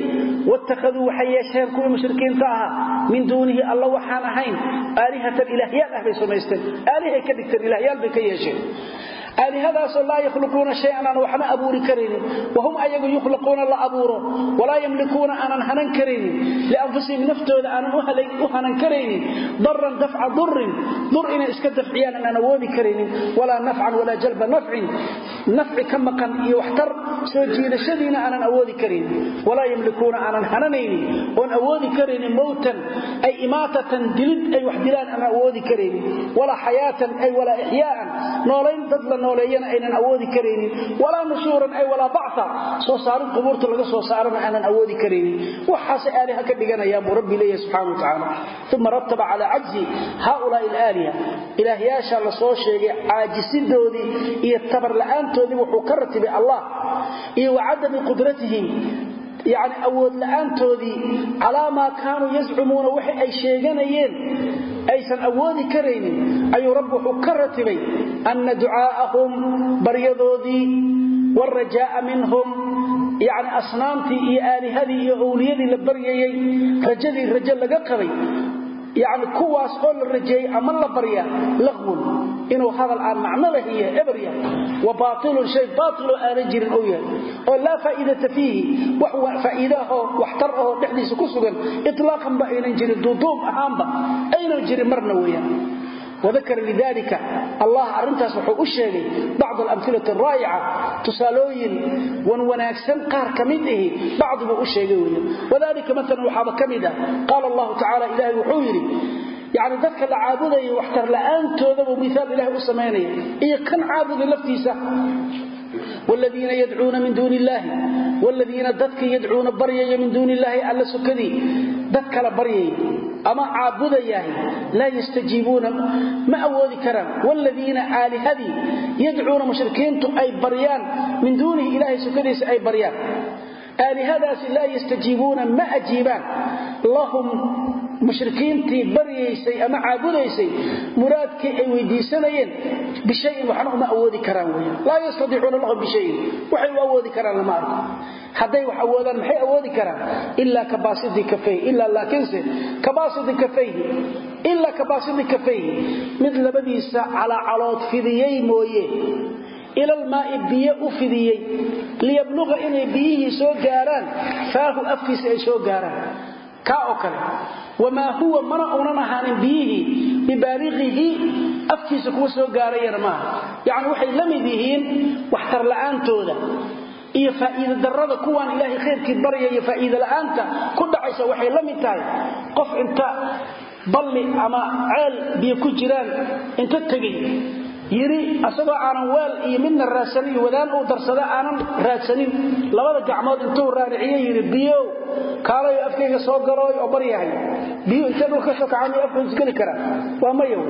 Speaker 1: watakaduu waxay yeesheen kuwii mushrikiinta ahaa. Min duunihi alla waxaan ahayn aalihatan ilaahyaal ah bay samaysteen. Aalihay ka aalihadaasoo laa yakhluquuna shayan aan waxna abuuri karaynin wahum ayagu yukhliquuna la abuuro. Walaa yamlikuuna aanan hanan karaynin lianfusihim naftooda aanan u hanan karaynin daran dafca durin dur inay iska dafciyaan aanan awoodi karaynin walaa nafcan walaa jalba nafcin. Nafci ka maqan iyo waxtar soo jiidashadiina aanan awoodi karaynin walaa yamlikuuna aanan hananaynin oon awoodi karaynin mowtan ay imaatatan dilid ay wax dilaan aanan awoodi karaynin walaa xayaatan ay walaa nooleeyana aynan awoodi karaynin. Walaa nushuuran ay walaa bacta soo saarin qubuurta laga soo saarana aanan awoodi karaynin. Waxaasay aaliha ka dhiganayaan buu rabbi leeyahay subxaana watacaala uma rataba calaa cajzi haaulaai alaaliha. Ilaahyaasha la soo sheegay caajisidoodii iyo tabar la'aantoodii wuxuu ka ratibay allah. Iyo wa cadami qudratihim yani awood la'aantoodii calaa maa kaanuu yazcumuuna waxa ay sheeganayeen aysan awoodi karaynin ayuu rabbi wuxuu ka ratibay anna ducaa'ahum baryadoodii waalrajaa'a minhum yani asnaamtii iyo aalihadii iyo owliyadii la baryayey rajadii rajo laga qabay yani kuwaas oo la rajeeyey ama la barya laqwun inuu hadal aan macno lahiy eber yahay. Wa baailun shay baailoo aanan jirin ou yahay. Oo laa faa'iidata fiihi. Wax faa'iidaahoo waxtar ahoo dhexdiisa ku sugan itlaaqanba aynan jirin duuduub ahaanba aynan jirin marna weeyaan wadakara lidalika allah arrintaas wuxuu u sheegay bacd alamhilati araa'ica tusaalooyin wan wanaagsan qaar ka mid ahi bacdi buu u sheegay weya wadalika maalan waxaaba ka mid ah qaala allahu tacala ilaahay wuxuu yidhi yani dadka la caabudaya waxtar ilahay wladiina yadcuuna min duuni illaahi wladiina dadka yadcuuna baryaya min duuni illaahi alla sokadii dad kala baryaya ama caabudayaahi laa yastajiibuuna ma awoodi karaan. Wladiina aalihadii yadcuuna mushrikiintu ay baryaan. Min duunihi ilaahay sokadiisa ay baryaan aalihadaasi laa yastajiibuuna ma ajiibaan. Lahum mushrikiintii baryaysay ama caabudaysay muraadkii ay weydiisanayeen bishayin waxna uma awoodi karaan weya laa yastadiicuuna lahum bishayin. Waxay u awoodi karaan lama arko. Hadday wax awoodaan maxay awoodi karaan? Ilaa kabaasidi kafayhi ilaa laakiinse kabaasidi kafayhi ilaa kabaasidi kafayhi mid labadiisa calaacalood fidiyey mooye. Ilalmaai biyo u fidiyey liyabluqa inay biyihii soo gaaraan faahu afkiisa ay soo gaaraan. Kaa oo kale wamaa huwa mana unan ahaanin biyihii bibaaliqihi afkiisa kuwa soo gaarayana maaha. Yacni waxay la mid yihiin waxtar la'aantooda iyo faa'iida darrada kuwaan ilaahay khayrkii baryaya faa'iida la'aanta ku dhacaysa waxay la mid tahay. Qof inta balli ama ceel biyo ku jiraan inta tegey yiri asagoo aanan weel iyo midna raadsanin wadaan uu darsada aanan raadsanin labada gacmood intuu raariciye yiri biyow kaalay afkayga soo galooy oo baryahay. Biyo intee dhul ka soo kacaan afku isgeli karaa waa mayow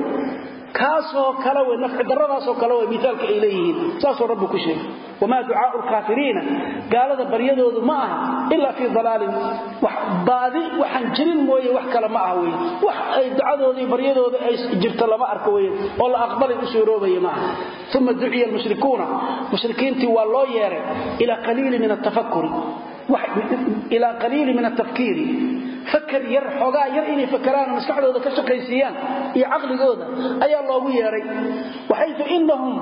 Speaker 1: kaasoo kale wey nafci darradaasoo kale wey miaalka ay leeyihiin. Saasoo rabbi ku sheegay wamaa ducaau lkaafiriina gaalada baryadoodu ma aha ilaa fii dalaalin. Baadi waxaan jirin mooye wax kale ma aha wey wax ay ducadoodii baryadooda ay jirto lama arko wey oo la aqbalay u suuroobaya ma aha. Uma duciya almushrikuuna. Mushrikiintii waa loo yeeray ilaa qaliili min atafakuri ilaa qaliili min atafkiiri fakar yar xoogaa yar inay fakaraan maskaxdooda ka shaqaysiiyaan iyo caqligooda ayaa loogu yeeray. Waxaytu inahum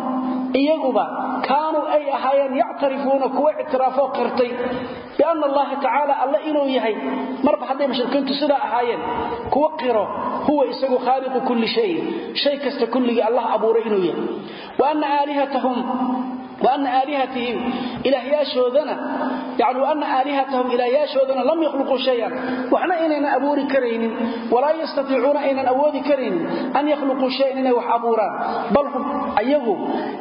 Speaker 1: iyaguba kaanuu ay ahaayeen yactarifuuna kuwa ictiraafoo qirtay bianna allaha tacaala alle inuu yahay marba hadday mushrikiintu sidaa ahaayeen kuwa qiro huwa isagu khaaliqu kulli shayin shay kasta kulligii allah abuuray inuu yahay. Wa anna aalihatahum wa anna aalihatihim ilaahyaashoodana yani ana aalihatahum ilaahyaashoodana lam yakhluquu shayan waxna inaynan abuuri karaynin walaa yastatiicuuna aynan awoodi karaynin an yakhluquu shayan inay wax abuuraan bal hum ayagu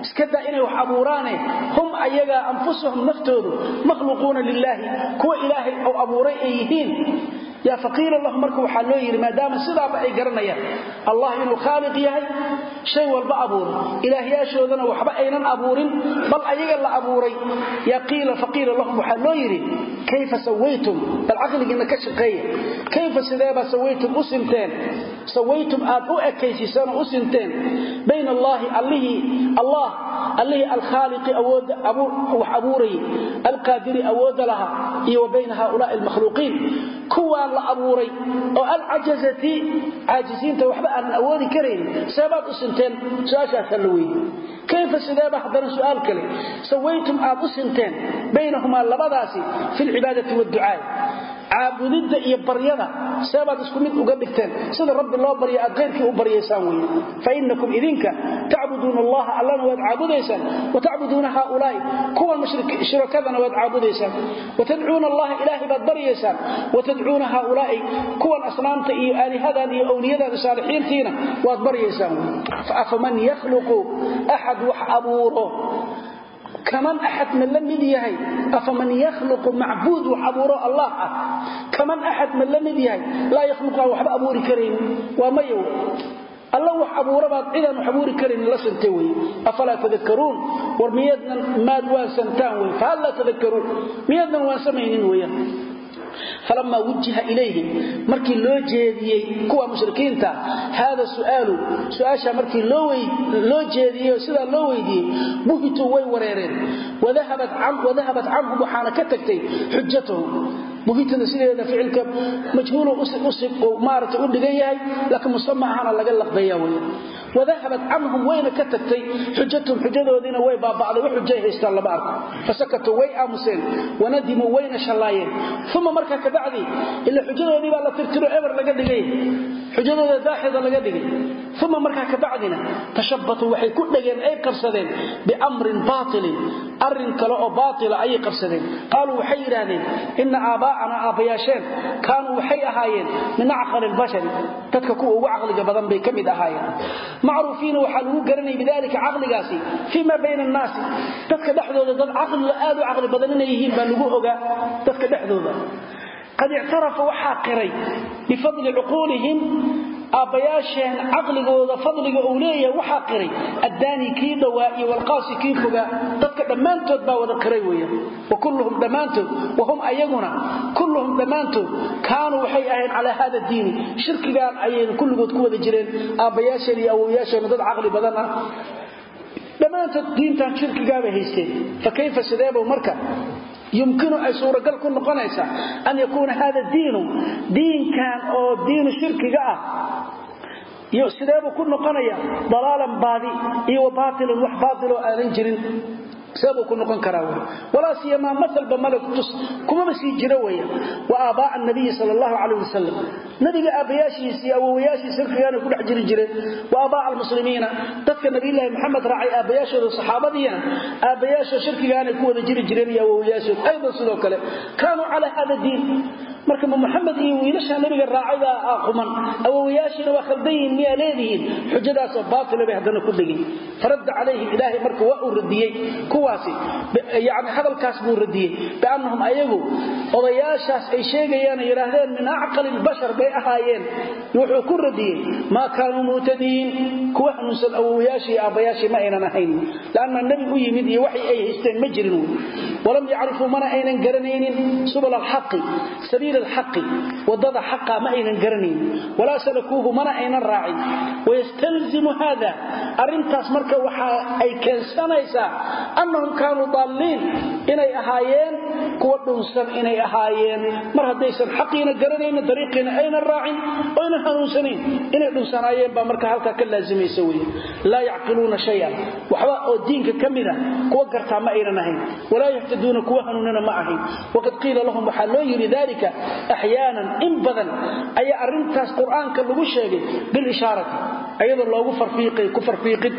Speaker 1: iska daa inay wax abuuraane hum ayaga anfusuhum naftoodu makhluquuna lilaahi kuwa ilaahay ou abuuray ay yihiin yaa faqiila lahu marka waxaa loo yidhi maadaama sidaaba ay garanayaan allah inuu khaaliq yahay shay walba abuuray ilaahyaashoodana waxba aynan abuurin bal ayaga la abuuray. Yaa qiila faqiila lahum waxaa loo yidhi kayfa sawaytum? Bal caqligiinna ka shaqeeya. Kayfa sideebaa sawaytum u sinteen? Sawaytum aad u ekaysiseen oo u sinteen? Bayna allaahi allihii allah allihii alkhaaliqi wax awoodda lahaa iyo wa bayna haulaai almakhluuqiin kuwaan la abuuray oo alcajazati caajisiinta waxba aanan awoodi karayn seebaad u sinteen su'aashaasaa la weydi kayfa sideeba haddana su'aal kale? Sawaytum aad u sinteen baynahumaa labadaasi fi lcibaadati waadducaai caabudidda iyo baryada seebaad isku mid uga dhigteen sida rabbi loo barya aad qayrkii u baryaysaan wey fa inakum idinka tacbuduuna allaha allana waad caabudaysaan watacbuduuna haaulaai kuwan shirkadana waad caabudaysaan. Watadcuuna allaha ilaahay baad baryaysaan watadcuuna haaulaai kuwan asnaamta iyo aalihadan iyo awliyadan saalixiintiina waad baryaysaan afaman yakhluqu axad wax abuuro kaman axad ma la mid yahay? Afaman yakhluqu macbuud wax abuuro allah ah. Kaman axad ma la mid yahay? Laa yakhluqu aan waxba abuuri karaynin waa mayow. Alla wax abuurabaad cidaan wax abuuri karan la santay wey afalaa weyaan falamaa wujiha ilayhim markii loo jeediyey kuwa mushrikiinta haada su'aalu su'aasha markii loo jeediyey sidaa loo weydiiyey buhituu way wareereen wadahabat canhum waxaana ka tagtay xujatahum buhitada sideeda ficilka majhuulu maarata u dhigan yahay laakiin musama ahana laga laqbeeya wey wadahabat canhum wayna ka tagtay xujatahum xujadoodiina way baaba'day wax xujay haystaan lama arko. Fasakatuu way aamuseen wanadimuu wayna shallaayeen. Uma markaa kabacdi ila xujadoodii baa la tirtiro eber laga dhigay xujadooda daaxida laga dhigay. Uma markaa kabacdina tashabbatuu waxay ku dhegeen ay qabsadeen biamrin baatilin arrin kale oo baatila ayay qabsadeen. Qaaluu waxay yidhaahdeen ina aabaa'ana aabbayaasheen kaanuu waxay ahaayeen min acqali lbashari dadka kuwa ugu caqliga badan bay ka mid ahaayeen. Macruufiina waxaa lagu garanay bidalika caqligaasi fii ma bayna annaasi. Dadka dhexdooda dad caqliga aad u caqli badan inay yihiin baa lagu ogaa dadka dhexdooda qad ictarafa waxaa qiray bifadli cuquulihim aabbayaasheen caqligooda fadliga uu leeyahay waxaa qiray addaani kii dhowaa iyo walqaasi kii fogaa dadka dhammaantood baa wada qiray weeyaan. Wa kulluhum dhammaantood wahum ayaguna kulluhum dhammaantood kaanuu waxay ahayn calaa hada diini. Shirkigaan ayayna kulligood ku wada jireen aabbayaasheen iyo awowayaasheenna dad caqli badan ah yumkinu ay suuragal ku noqonaysaa an yakuuna hada diinu diinkan oo diinu shirkiga ah sideebuu ku noqonaya dalaalan baadi iyo wa baailan wax baailoo aanan jirin seebuu ku noqon karaa wy walaa siyamaa maalba male tus kumaba sii jiro weya wa aabaaa nabiyi sal allahu calayh wasalam nabiga aabbayaashiis iyo awowayaashii shirkigaana ku dhex jiri jireen wa aabaaa almuslimiina. Dadka nabiyulaahi maxamed raacay aabbayaashooda saxaabadiina aabbayaashoo shirkigaanay ku wada jiri jireen iyo awowayaashood aydan sidoo kale. Kaanuu calaa hada diin marka ma iyo wiilasha nabiga raacayda quman awowayaashiina waa khaldan yihiin miyaa leedihiin. Xujadaasoo baatila bay haddana ku dhegin. Faradda calayhim ilaahay marka waa uu radiyey kuwaasi yani hadalkaas buu radiyey biannahum ayagu odayaashaas ay sheegayaan ay yidhaahdeen min acqali lbashar bay ahaayeen. Wuxuu ku radiyey maa kaanuu muhtadiin kuwa hanuunsan awowayaashii iyo aabbayaashii ma aynan ahayn lanna nebi u yimid iyo waxay ay haysteen ma jirin wy walam yacrifuu mana aynan garanaynin. Subul alxaqi sabiil alxaqi waddada xaqa ma aynan garanaynin. Walaa salakuuhu mana aynan raacin. Wayastalzimu hada arrintaas marka waxa ay keensanaysaa annahum kaanuu daalliin. Inay ahaayeen kuwa dhunsan inay ahaayeen. Mar haddaysan xaqiina garanaynin dariiqiina aynan raacin oo aynan hanuunsanayn. Inay dhunsanaayeen baa marka halkaa ka laazimaysa wey laa yacqiluuna shayan. Waxba oo diinka ka mida kuwa gartaa ma aynan ahayn. Walaa yahtaduuna kuwa hanuunana ma ahayn. Waqad qiila lahum waxaa loo yidhi dalika axyaanan in badan ayaa arrintaas qur'aanka lagu sheegay bilishaarati ayadoo loogu ku farfiiqid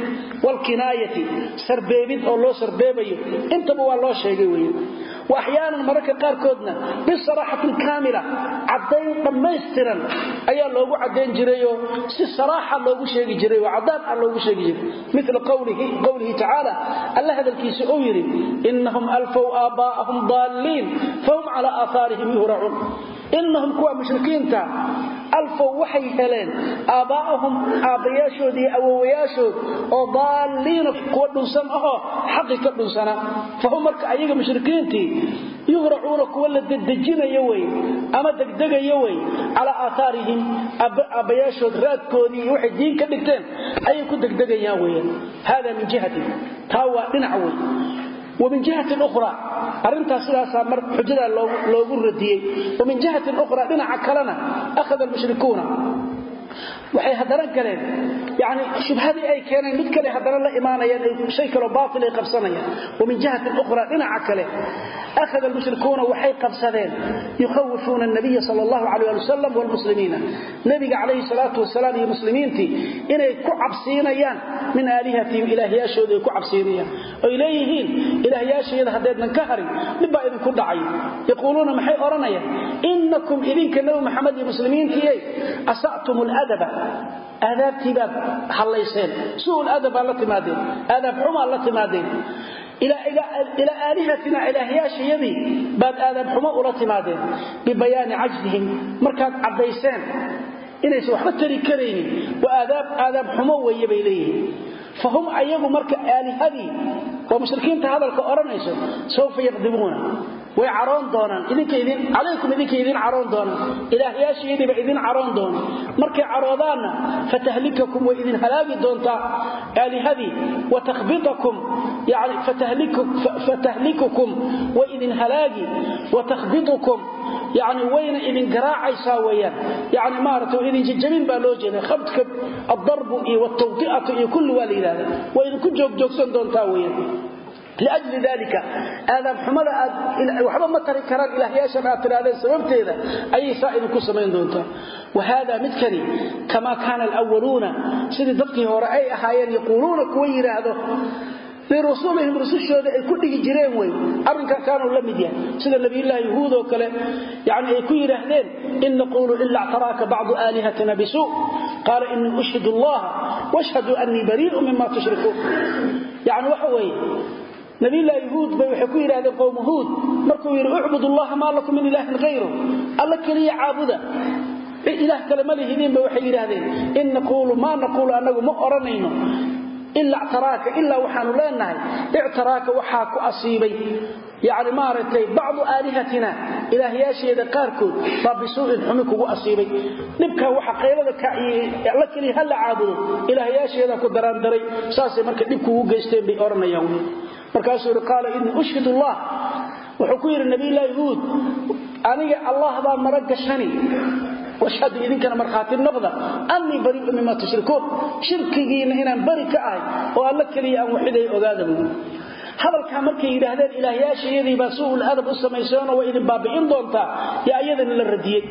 Speaker 1: walkinaayati sarbeebid oo loo sarbeebayo. Intaba waa loo sheegay weeye. Wa axyaanan mararka qaarkoodna bisaraaxatin kaamila caddayn dhammaystiran ayaa loogu caddayn jirayoo si saraaxa loogu sheegi jiray oo caddaan ah loogu sheegi jiray. Mila qowlihi tacaala alla hadalkiisa uu yidhi innahum alfow aabbaa'ahum daalliin fahum calaa aahaarihim yuhracuun. Innahum kuwa mushrikiinta alfow waxay heleen aabbaa'ahum aabbayaashood aabbayaashoodii awowayaashood oo daalliina kuwa dhunsan ahoo xaqi ka dhunsana. Fahum marka ayaga mushrikiintii yuhracuuna kuwa la dedejinayo wey ama degdegayo wey calaa aaaarihim aabbayaashood raadkoodii iyo waxay diin ka dhigteen ayay ku degdegayaan weyan hada min jihati taa waa dhinac wey. Min jihati ra arintaas sidaasaa mar xujada loogu radiyey. Wamin jihati ra dhinaca kalena ahada mushrikuuna waxay haddana galeen. Yani shubhadii ay keeneen mid kale hadana la imaanayaan shay kaloo baatil ay qabsanayaan wa min jihatin ukhra dhinaca kale akhada almushrikuuna waxay qabsadeen yukhawifuuna anabiya sala allahu calayh ali wasalam waalmuslimiina nebiga calayhi salaatu wasalaam iyo muslimiintii inay ku cabsiinayaan min aalihatihim ilaahyaashooda ay ku cabsiinayaan. Oy leeyihiin ilaahyaashayada haddeednan ka harin dhibbaa idinku dhacay. Yaquuluuna maxay odhanayaan innakum idinka nabi maxamed iyo muslimiintiiyey asa'tum ladaba aadaabtii baad hallayseen. Suul adab baad la timaadeen. Aadaab xumaad la timaadeen. Ilaa aalihatina ilaahyaashayadii baad aadaab xumo ula timaadeen. Bibayaani cajdihim markaad caddayseen inaysan waxba tari karaynin. Waa aadaab xumo weeye bay leeyihiin. Fahum ayagu marka aalihadii oo mushrikiinta hadalka odhanayso sawfa yaqdibuuna way caroon doonaan calaykum idinka idin caroon doonaan ilaahyaashiidiiba idin caroon doona markay caroodaanna fatahlikakum way idin halaagi doontaa. Aalihadii watakhbitakum yani fatahlikukum way idin halaagi watakhbitukum yani wayna idin garaacaysaa weeyaan. Yani maaragtay idin jajabin baa loo jeeda khabdka addarbu iyo watawdi'atu iyo kulli waa la yidhahda way idinku joogjoogsan doontaa liajli dalika aadaamxumada aad waxba ma tari karaan ilaahyaashan aad tidhaahdeen sababteeda ayay saa idinku samayn doontaa wahaada midkani kamaa kaana alwaluuna sidii dadkii hore ay ahaayeen yaquuluuna kuwa yidhaahdo lirusulihim rusushooda ay ku dhigi jireen wey arrinkan kaanuu la mid yahay sida nabiyullaahi yahuudoo kale yani ay ku yidhaahdeen in naquulu ila ctaraaka bacdu aalihatina bisu qaala inii ushhid allaha washhaduu anii nabiylaahi huud bay waxay ku yidhaahdeen qowmu huud markuu yidhi ucbud allaha maa lakum min ilaahin hayru alla keliya caabuda. Ilaah kale ma lihidiinba waxay yidhaahdeen. In naquulu maa naquulu annagu ma odhanayno ilaa ctaraaka ilaa waxaanu leenahay. Ictaraaka waxaa ku asiibay. Yani maaragtay bacdu aalihatina ilaahyaasheeda qaarkood baa bisuucin xumi kugu asiibay. Dhibkaa waxa qaylada kala keliya ha la caabudo ilaahyaasheeda ku daraandaray saasay marka dhib kugu geysteen bay markaasuu yidhi qaala ini ushhid ullah wuxuu ku yidhi nabiyulaahi huud aniga allah baa mara gashani. Washhadu idinkana markhaati noqda annii barii'u mima tushrikuun shirkigiinna inaan bari ka ahay oo alla keliya aan waxiday ogaada. buui hadalka markay yiraahdeen ilaahyaashayadii baa suul adab u sameeyeen oo idin baabi'in doonta ya ayadan la radiyay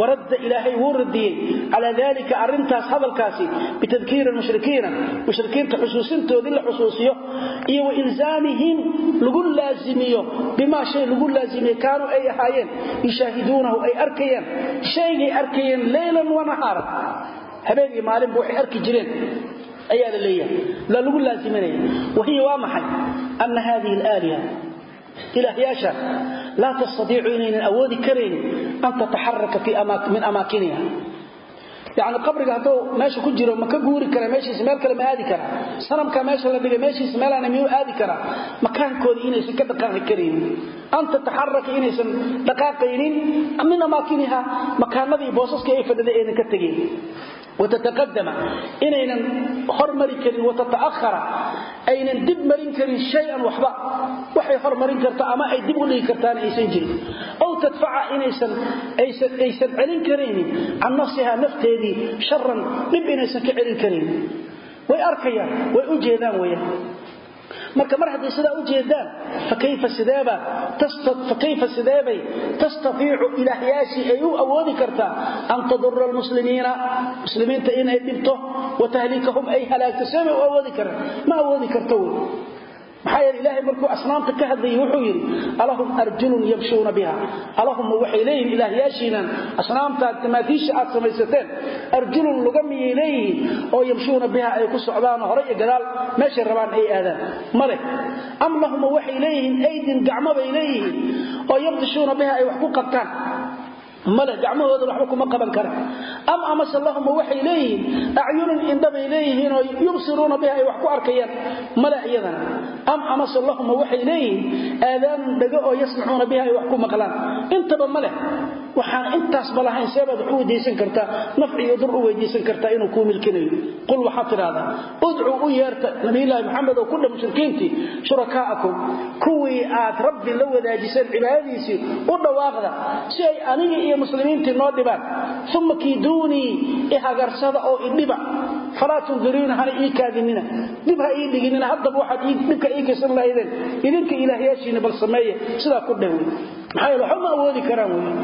Speaker 1: warada ilaahay wuu radiyay ala dalika arintaas hadalkaasi bitadkiir al-mushrikiina mushrikiinta xusuusintoodii la xusuusiyo iyo wa ilzaamihim lagu laazimiyo bima shay lagu laazimiyo kaanu ay ahaayeen yashaahiduunahu ay arkayeen shaygay arkayeen leelan wa nahara habeenii maalin buu waxay arki jireen ayaa leeyahay. La lagu laasimanaya wahiya waa maxay? Ana hadihi alaaliha ilaahyaasha laa tastatiicu inaynan awoodi karaynin an tataxaraka min amaakiniha. Yani qabriga hadduu meesha ku jiro ma ka guuri kara meeshiisa meel kale ma aadi kara. Sanamkaa meesha la dhigay meeshiisa meelaana miyuu aadi karaa makaankoodii inaysan ka dhaqaaqi karaynin. An tataxaraka inaysan dhaqaaqaynin. Min amaakiniha makaanadii boosaskii ay fadhiday aynan ka tegayn watataqadama inaynan hormari karin watata'ahara aynan dib marin karin shayan waxba waxay hormarin karta ama ay dib u dhigi kartaana aysan jirin ow tadfaca inaysan aysan celin karaynin can nafsiha nafteedii sharan dhib inaysan ka celin karaynin way arkayaan way u jeedaan weyaan marka mar hadday sidaa u jeedaan fakayfa sideeba fakayfa sideebay tastatiicu ilaahyaashii ay u awoodi kartaa an tadura almuslimiina muslimiinta inay dhibto wa tahlikahum ay halaagto seebay u awoodi karaan. Ma awoodi karto maxaa yeele ilaahay markuu asnaamta ka hadlayay wuxuu yidhi alahum arjulun yamshuuna biha. Allahumma waxay leeyihiin ilaahyaashiinan asnaamtaad tamaatiisha aad samaysateen arjulun luga miyay leeyihiin oo yamshuuna biha ay ku socdaanoo hore iyo gadaal meeshay rabaan ay aadaan. Ma leh am lahuma waxay leeyihiin aydin gacmo bay leeyihiin oo yabdishuuna biha ay wax ku qabtaan male gacmahooda waxba kuma qaban kara. Am amase lahuma waxay leeyihiin acyunun indhabay leeyihiin oo yubsiruuna biha ay wax ku arkayaan male iyadana. Am amase lahuma waxay leeyihiin aadaanun dhego oo yasmacuuna biha ay wax ku maqlaan. Intaba ma leh waxaan intaasba lahayn seebaad wax u weydiisan kartaa nafci iyo dur u weydiisan kartaa inuu kuu milkinayo. Qul waxaad tidhahdaa udcuu u yeerta nabiyulaahi maxamed oo kudha mushrikiintii shurakaa'akum kuwii aad rabbi la wadaajiseen cibaadadiisii u dhawaaqda si ay aniga iyo muslimiintii noo dhibaan. Uma kiiduunii ihagarsada oo idhiba falaa tundiriina hana ii kaadinina. Dib ha ii dhiginina haddaba waxaad dhibka ii kaysan lahaydeen. Idinka ilaahyaashiina bal sameeye sidaa ku dheh maxaa yeele waxba awoodi karaan wey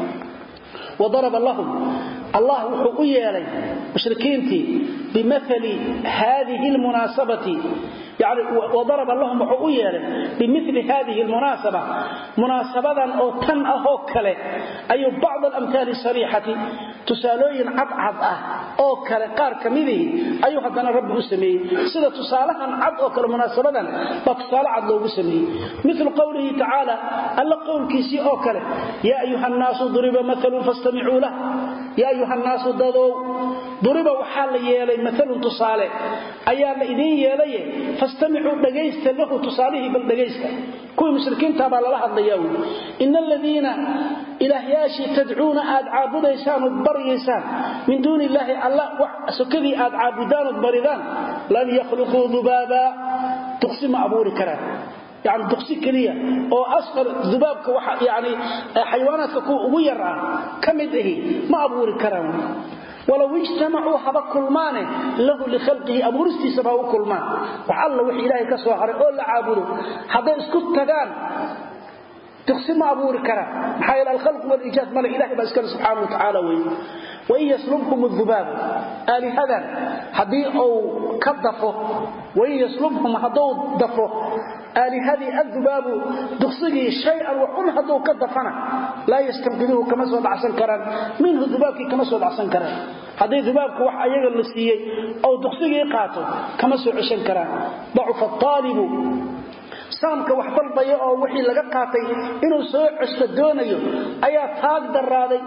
Speaker 1: wadaraba lahum allah wuxuu u yeelay mushrikiintii bimaali haadihi lmunaasabati wadaraba lahum wuxuu u yeelay bimili hadihi lmunaasaba munaasabadan oo tan ahoo kale ayuu bacd alamhaali sariixati tusaalooyin cadcad ah oo kale qaar ka midihi ayuu haddana rabbi u sameeyey sida tusaalahan cad oo kale munaasabadan baa tusaale cad loogu sameeyey milu qowlihi tacaala alla qowlkiisii oo kale fastamicuu lah yaa ayuha nnaasu dadow duriba waxaa la yeelay maalun tusaale. Ayaa la idiin yeelaye fastamicuu dhagaysta lahu tusaalihii bal dhagaysta. Kuwii mushrikiinta baa lala hadlayaa wy ina aladiina ilaahyaashii tadcuuna aad caabudaysaan ood baryaysaan min duuni illaahi alla sokadii aad caabudaan ood baridaan lan yakhluquu dubaaba duqsi yani duqsi keliya oo asqar dubaabka yani xayawaanaadka kuwa ugu yar ah ka ma abuuri karaan. Walow ijtamacuu haba kulmaane lahu likhalqihi abuuristiisaba ha u kulmaan. Wax alla wix ilaahay ka soo oo la caabudo hadday isku tagaan duqsi ma abuuri karaan. Maxaa yeele alkhalqu waliijaad male ilahay baa iskale subxaana wa tacaala wey wain yaslubhum dubaabu aalihadan haddii uu ka dafo wain yaslubhum hadduu dafo aalihadii adubaabu duqsigii shay-an waxun hadduu ka dafana laa yastanqiduhu kama soo dhacsan karaan minhu dubaabkii kama soo dhacsan karaan. Haddii dubaabka wax ayaga la siiyey ou duqsigii qaato kama soo ceshan karaan. Dacufa aalibu saamka wax dalbaya oo wixii laga qaatay inuu soo ceshto doonayo ayaa taag daraaday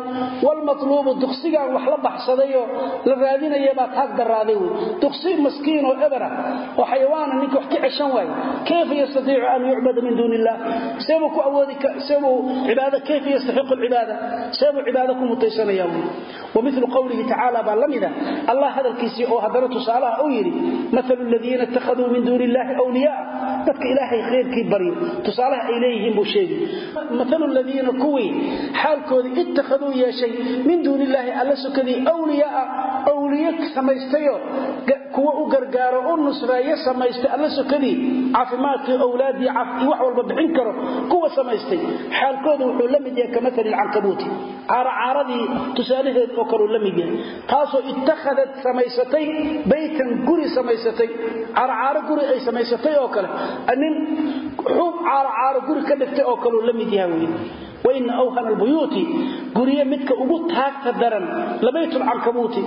Speaker 1: walmatluubu duqsigaan wax la baxsadayoo la raadinayabaa taag daraaday wy duqsi maskiin oo ebera oo xayawaana ninka wax ka ceshan waaye. Kayfa yastatiicu an yucbada min duuni illah seebuu ku awoodi seebuu cibaada kayfa yastaxiqu alcibaada? Seebuu cibaado ku mutaysanaya wy wamilu qowlihi tacaala baa la mida allah hadalkiisii oo haddana tusaalaha uu yidhi maalu ladiina ittakhaduu min duuni illahi wliyaa dadka ilaahay khayrkii baryo tusaalaha ay leeyihiin buu sheegi maalu ladiina kuwii xaalkoodii ittakhaduu yeeshay min duuni illaahi alla sokadii wliyaaa wliye samaystayo kuwa u gargaaro u nusreeyo samaystay alla sokadii caafimaadkii owlaadii wax walba bixin karo kuwa samaystay. Xaalkooda wuxuu la mid yahay kamaali lcankabuuti caaracaaradii tusaalaheed oo kaleu la mid yahay. Taasoo ittakhadad samaysatay baytan guri samaysatay caaracaaro guri ay samaysatay oo kale. Nin xuub caaracaaro guri ka dhigtay oo kaleu la mid yaha wey waina awhana albuyuuti gurye midka ugu taagta daran labaytulcankabuuti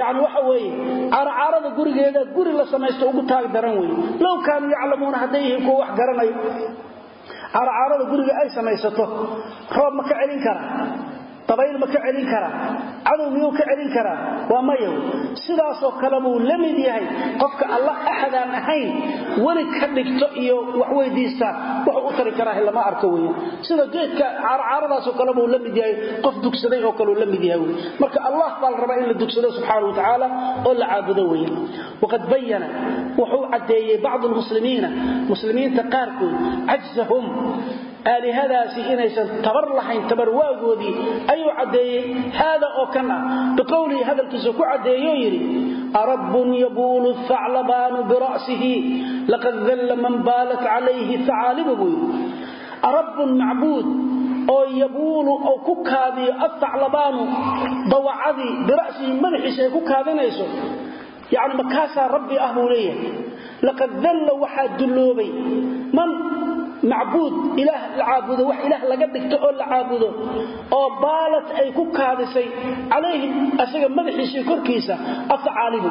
Speaker 1: yani waxa weeye caaracaarada gurigeeda guri la samaysto ugu taag daran wey low kaanuu yaclamuuna hadday yihiin kuwa wax garanayo. Caaracaarada guriga ay samaysato roob ma ka celin kara dabayl ma ka celin karaa cadow miyuu ka celin karaa waa mayaw sidaasoo kale buu la mid yahay qofka alla axadaan ahayn weli ka dhigto iyo wax weydiistaa wuxuu u tari karaa lama arko wey sida geedka caarcaaradaasoo kale buu la mid yahay qof dugsaday oo kaleu la mid yahay wey marka allah baa la rabaa in la dugsado subxaana wa tacaala oo la caabudo wey waqad bayana wuxuu caddeeyey bacdu lmuslimiina muslimiinta qaarkood cajzahum aalihadaasi inaysan tabar lahayn tabar waagoodii ayuu caddeeyey. Haada oo kan ah biqowlihi hadalkiisa ku caddeeyoo yidhi arabbun yabuulu thaclabaanu bira'sihi laqad dalla man baalat calayhi thacaalibu buu yidhi. Arabbun macbuud oo yabuulu oo ku kaadiyo athaclabaanu dawacadii bira'sihi madaxiisa ay ku kaadinayso yacni makaasaa rabbi ah buu leeyahay. Laqad dalla macbuud ilaah la caabudo wax ilaah laga dhigto oo la caabudo oo baalat ay ku kaadisay calayhi asaga madaxiisii korkiisa afacaalibu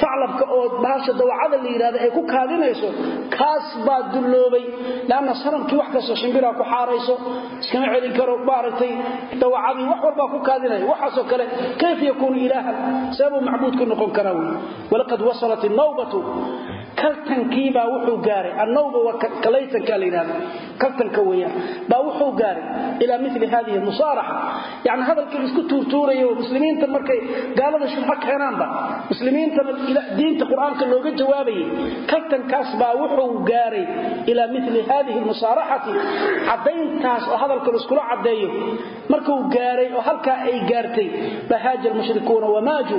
Speaker 1: faclabka oo bahasha dawacada la yidhahda ay ku kaadinayso kaas baa dulloobay. Leanna sanamkii wax kastoo shimbiraa ku xaarayso iskama celin karo maaragtay dawacadii wax walbaa ku kaadinaya waxaasoo kale kayf yakuunu ilaahan sababuu macbuud ku noqon karaa wey walaqad wasalat innawbatu kaltankiibaa wuxuu gaaray. Annawba waa kalaytanka la yidhahda kaltanka weeyaan baa wuxuu gaaray ilaa mili hadihi musaaraxa yani hadalkii la isku tuurtuurayo muslimiinta markay gaalada diinta qur'aanka looga jawaabayay kaltankaas baa wuxuu gaaray ilaa mili hadihi musaaraxati caddayntaas oo hadalka laiskula caddeeyo. Markuu gaaray oo halkaa ay gaartay bahaaja almushrikuuna wamaaju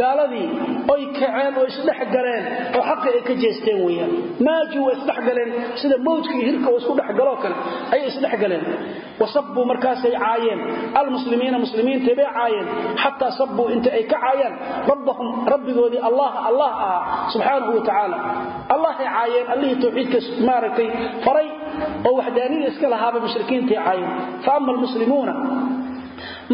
Speaker 1: gaaladii oy kaceen oo isdhex galeen oo xaqi ay ka jeesteen weyaan maaju waa isdhex galeen sida mawjka iyo hirka oo isku dhexgaloo kale ayay isdhex galeen. Wasabbuu markaasay caayeen almuslimiina muslimiinta bay caayeen xataa sabbuu inta ay ka caayaan rabbahum rabbigoodii allah allah ahaa subxaanahu wa allahay caayeen allihii tawxiidka maaragtay faray oo waxdaanida iska lahaaba mushrikiintay caayeen. Fa ama almuslimuuna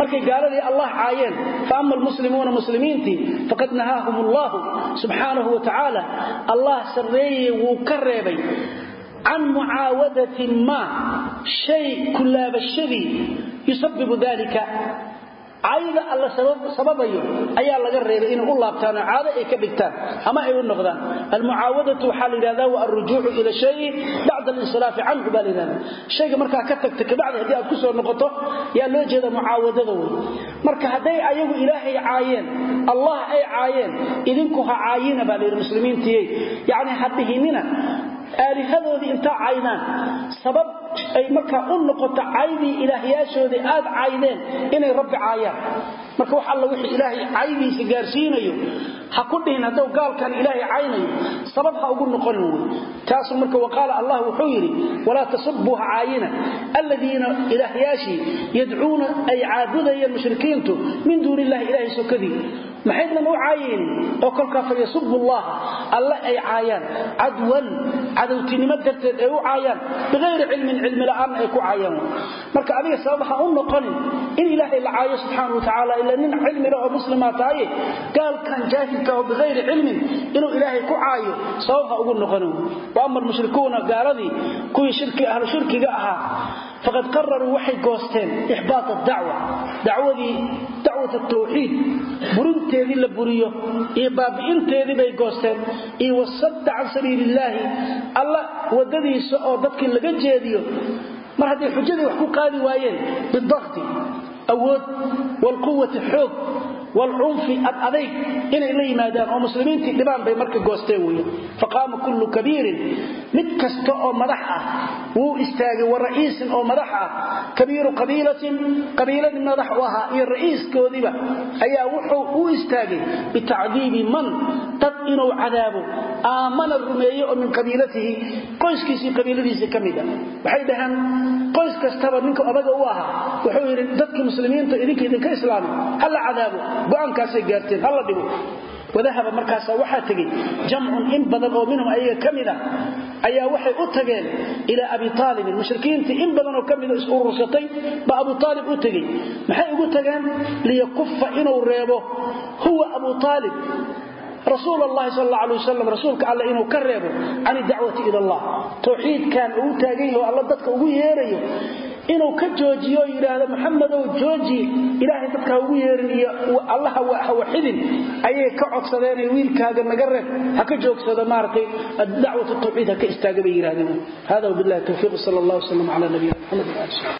Speaker 1: markay gaaladii allah caayeen faama almuslimuuna muslimiintii faqad nahaahum allahu subxaanahu wa tacaala allah sarreeye wuu ka reebay. Can mucaawadatin maa shay kulaabashadii yusabibu dalika cayda alla sababayo ayaa laga reebay inay u laabtaanoo caado ay ka dhigtaan ama ay u noqdaan. Almucaawadatu waxaa la yidhahda wa alrujuucu ila shayi bacda alinsiraafi canhu baa la yidhahda shayga markaa ka tagta kabacdi haddii aad ku soo noqoto yaa loo jeeda mucaawadada wey. Marka hadday ayagu ilaahay caayeen allah ay caayeen idinku ha caayina baa la yidhi muslimiintiyey yacni ha dhihinina aalihadoodii intaa caydaan sabab ay markaa u noqoto caydii ilaahyaashoodii aad caydeen inay rabbi caayaan. Marka wax alla wixii ilaahay caydiisa gaarsiinayo ha ku dhihin hadduu gaalkan ilaahay caynayo sabab ha ugu noqonin wey taasuu marka waqaala allah wuxuu yidhi walaa tasubuu ha caayina. Alladiina ilaahyaashii yadcuuna ay caabudayeen mushrikiintu min duuni illahi ilaahay sokadii maxaydnan u caayayn oo kolkaa fa yasubu llaha alle ay caayaan. Cadwan cadowtinimo darteed ay u caayaan. Biayri cilmin cilmi la'aanna ay ku caayaan. Marka adiga sabab ha u noqonin in ilaahay la caayo subxaana wa tacaala ila nin cilmi leh oo muslimaa tahaye gaalkan jaahilka oo biayri cilmin inuu ilaahay ku caayo sabab ugu noqonin. Wa ama almushrikuuna gaaladii kuwii shirki ahlu ahaa faqad qararuu waxay goosteen ixbaat adacwa dacwadii dacwat tawxiid burinteedii la buriyo iyo baabi'inteedii bay goosteen. Iyo wasadda can sabiili illaahi alla waddadiisa oo dadkii laga jeediyo. Mar hadday xujadii wax ku qaadi waayeen bidakti awood waalquwati xoog waalcunfi ad adayg inay la yimaadaan oo muslimiintii dhibaan bay marka goosteen weeye faqaama kullu kabiirin mid kasta oo madax ah wuu istaagay wa ra'iisin oo madax ah kabiiru qabiilatin qabiiladii madax u ahaa iyo ra'iiskoodiiba ayaa wuxuu u istaagay bitacdiibi man dad inuu cadaabo aamana rumeeye oo min qabiilatihi qoyskiisii qabiiladiisii ka mida waxay dhaheen qoys kastaba go'aankaasay gaarteen ha la dhibo wadahaba markaasa waxaa tegey jamcun in badan oo minhum ayaga ka mid ah ayaa waxay u tageen ilaa abi aalibin mushrikiintii in badanoo ka mida is urursatay baa abu aalib u tegey. Maxay ugu tageen? Liyakufa inuu reebo huwa abu aalib rasuul allahi sal alla alay wasalam rasuulka alle inuu ka reebo can idacwati ila allah towxiidkan uu taagan yaho alla dadka ugu yeerayo inuu ka joojiyo oo yidhaahdo maxamedow jooji ilaahay dadka ha ugu yeerin iyo allaha ha waxidin ayay ka codsadeenay wiilkaaga naga reeb ha ka joogsado maaragtay dacwat tawxiid ha ka istaaga bay yidhahdeen hada wabillahi tawfiiq sal allah wasalam cala nabiyina maxamed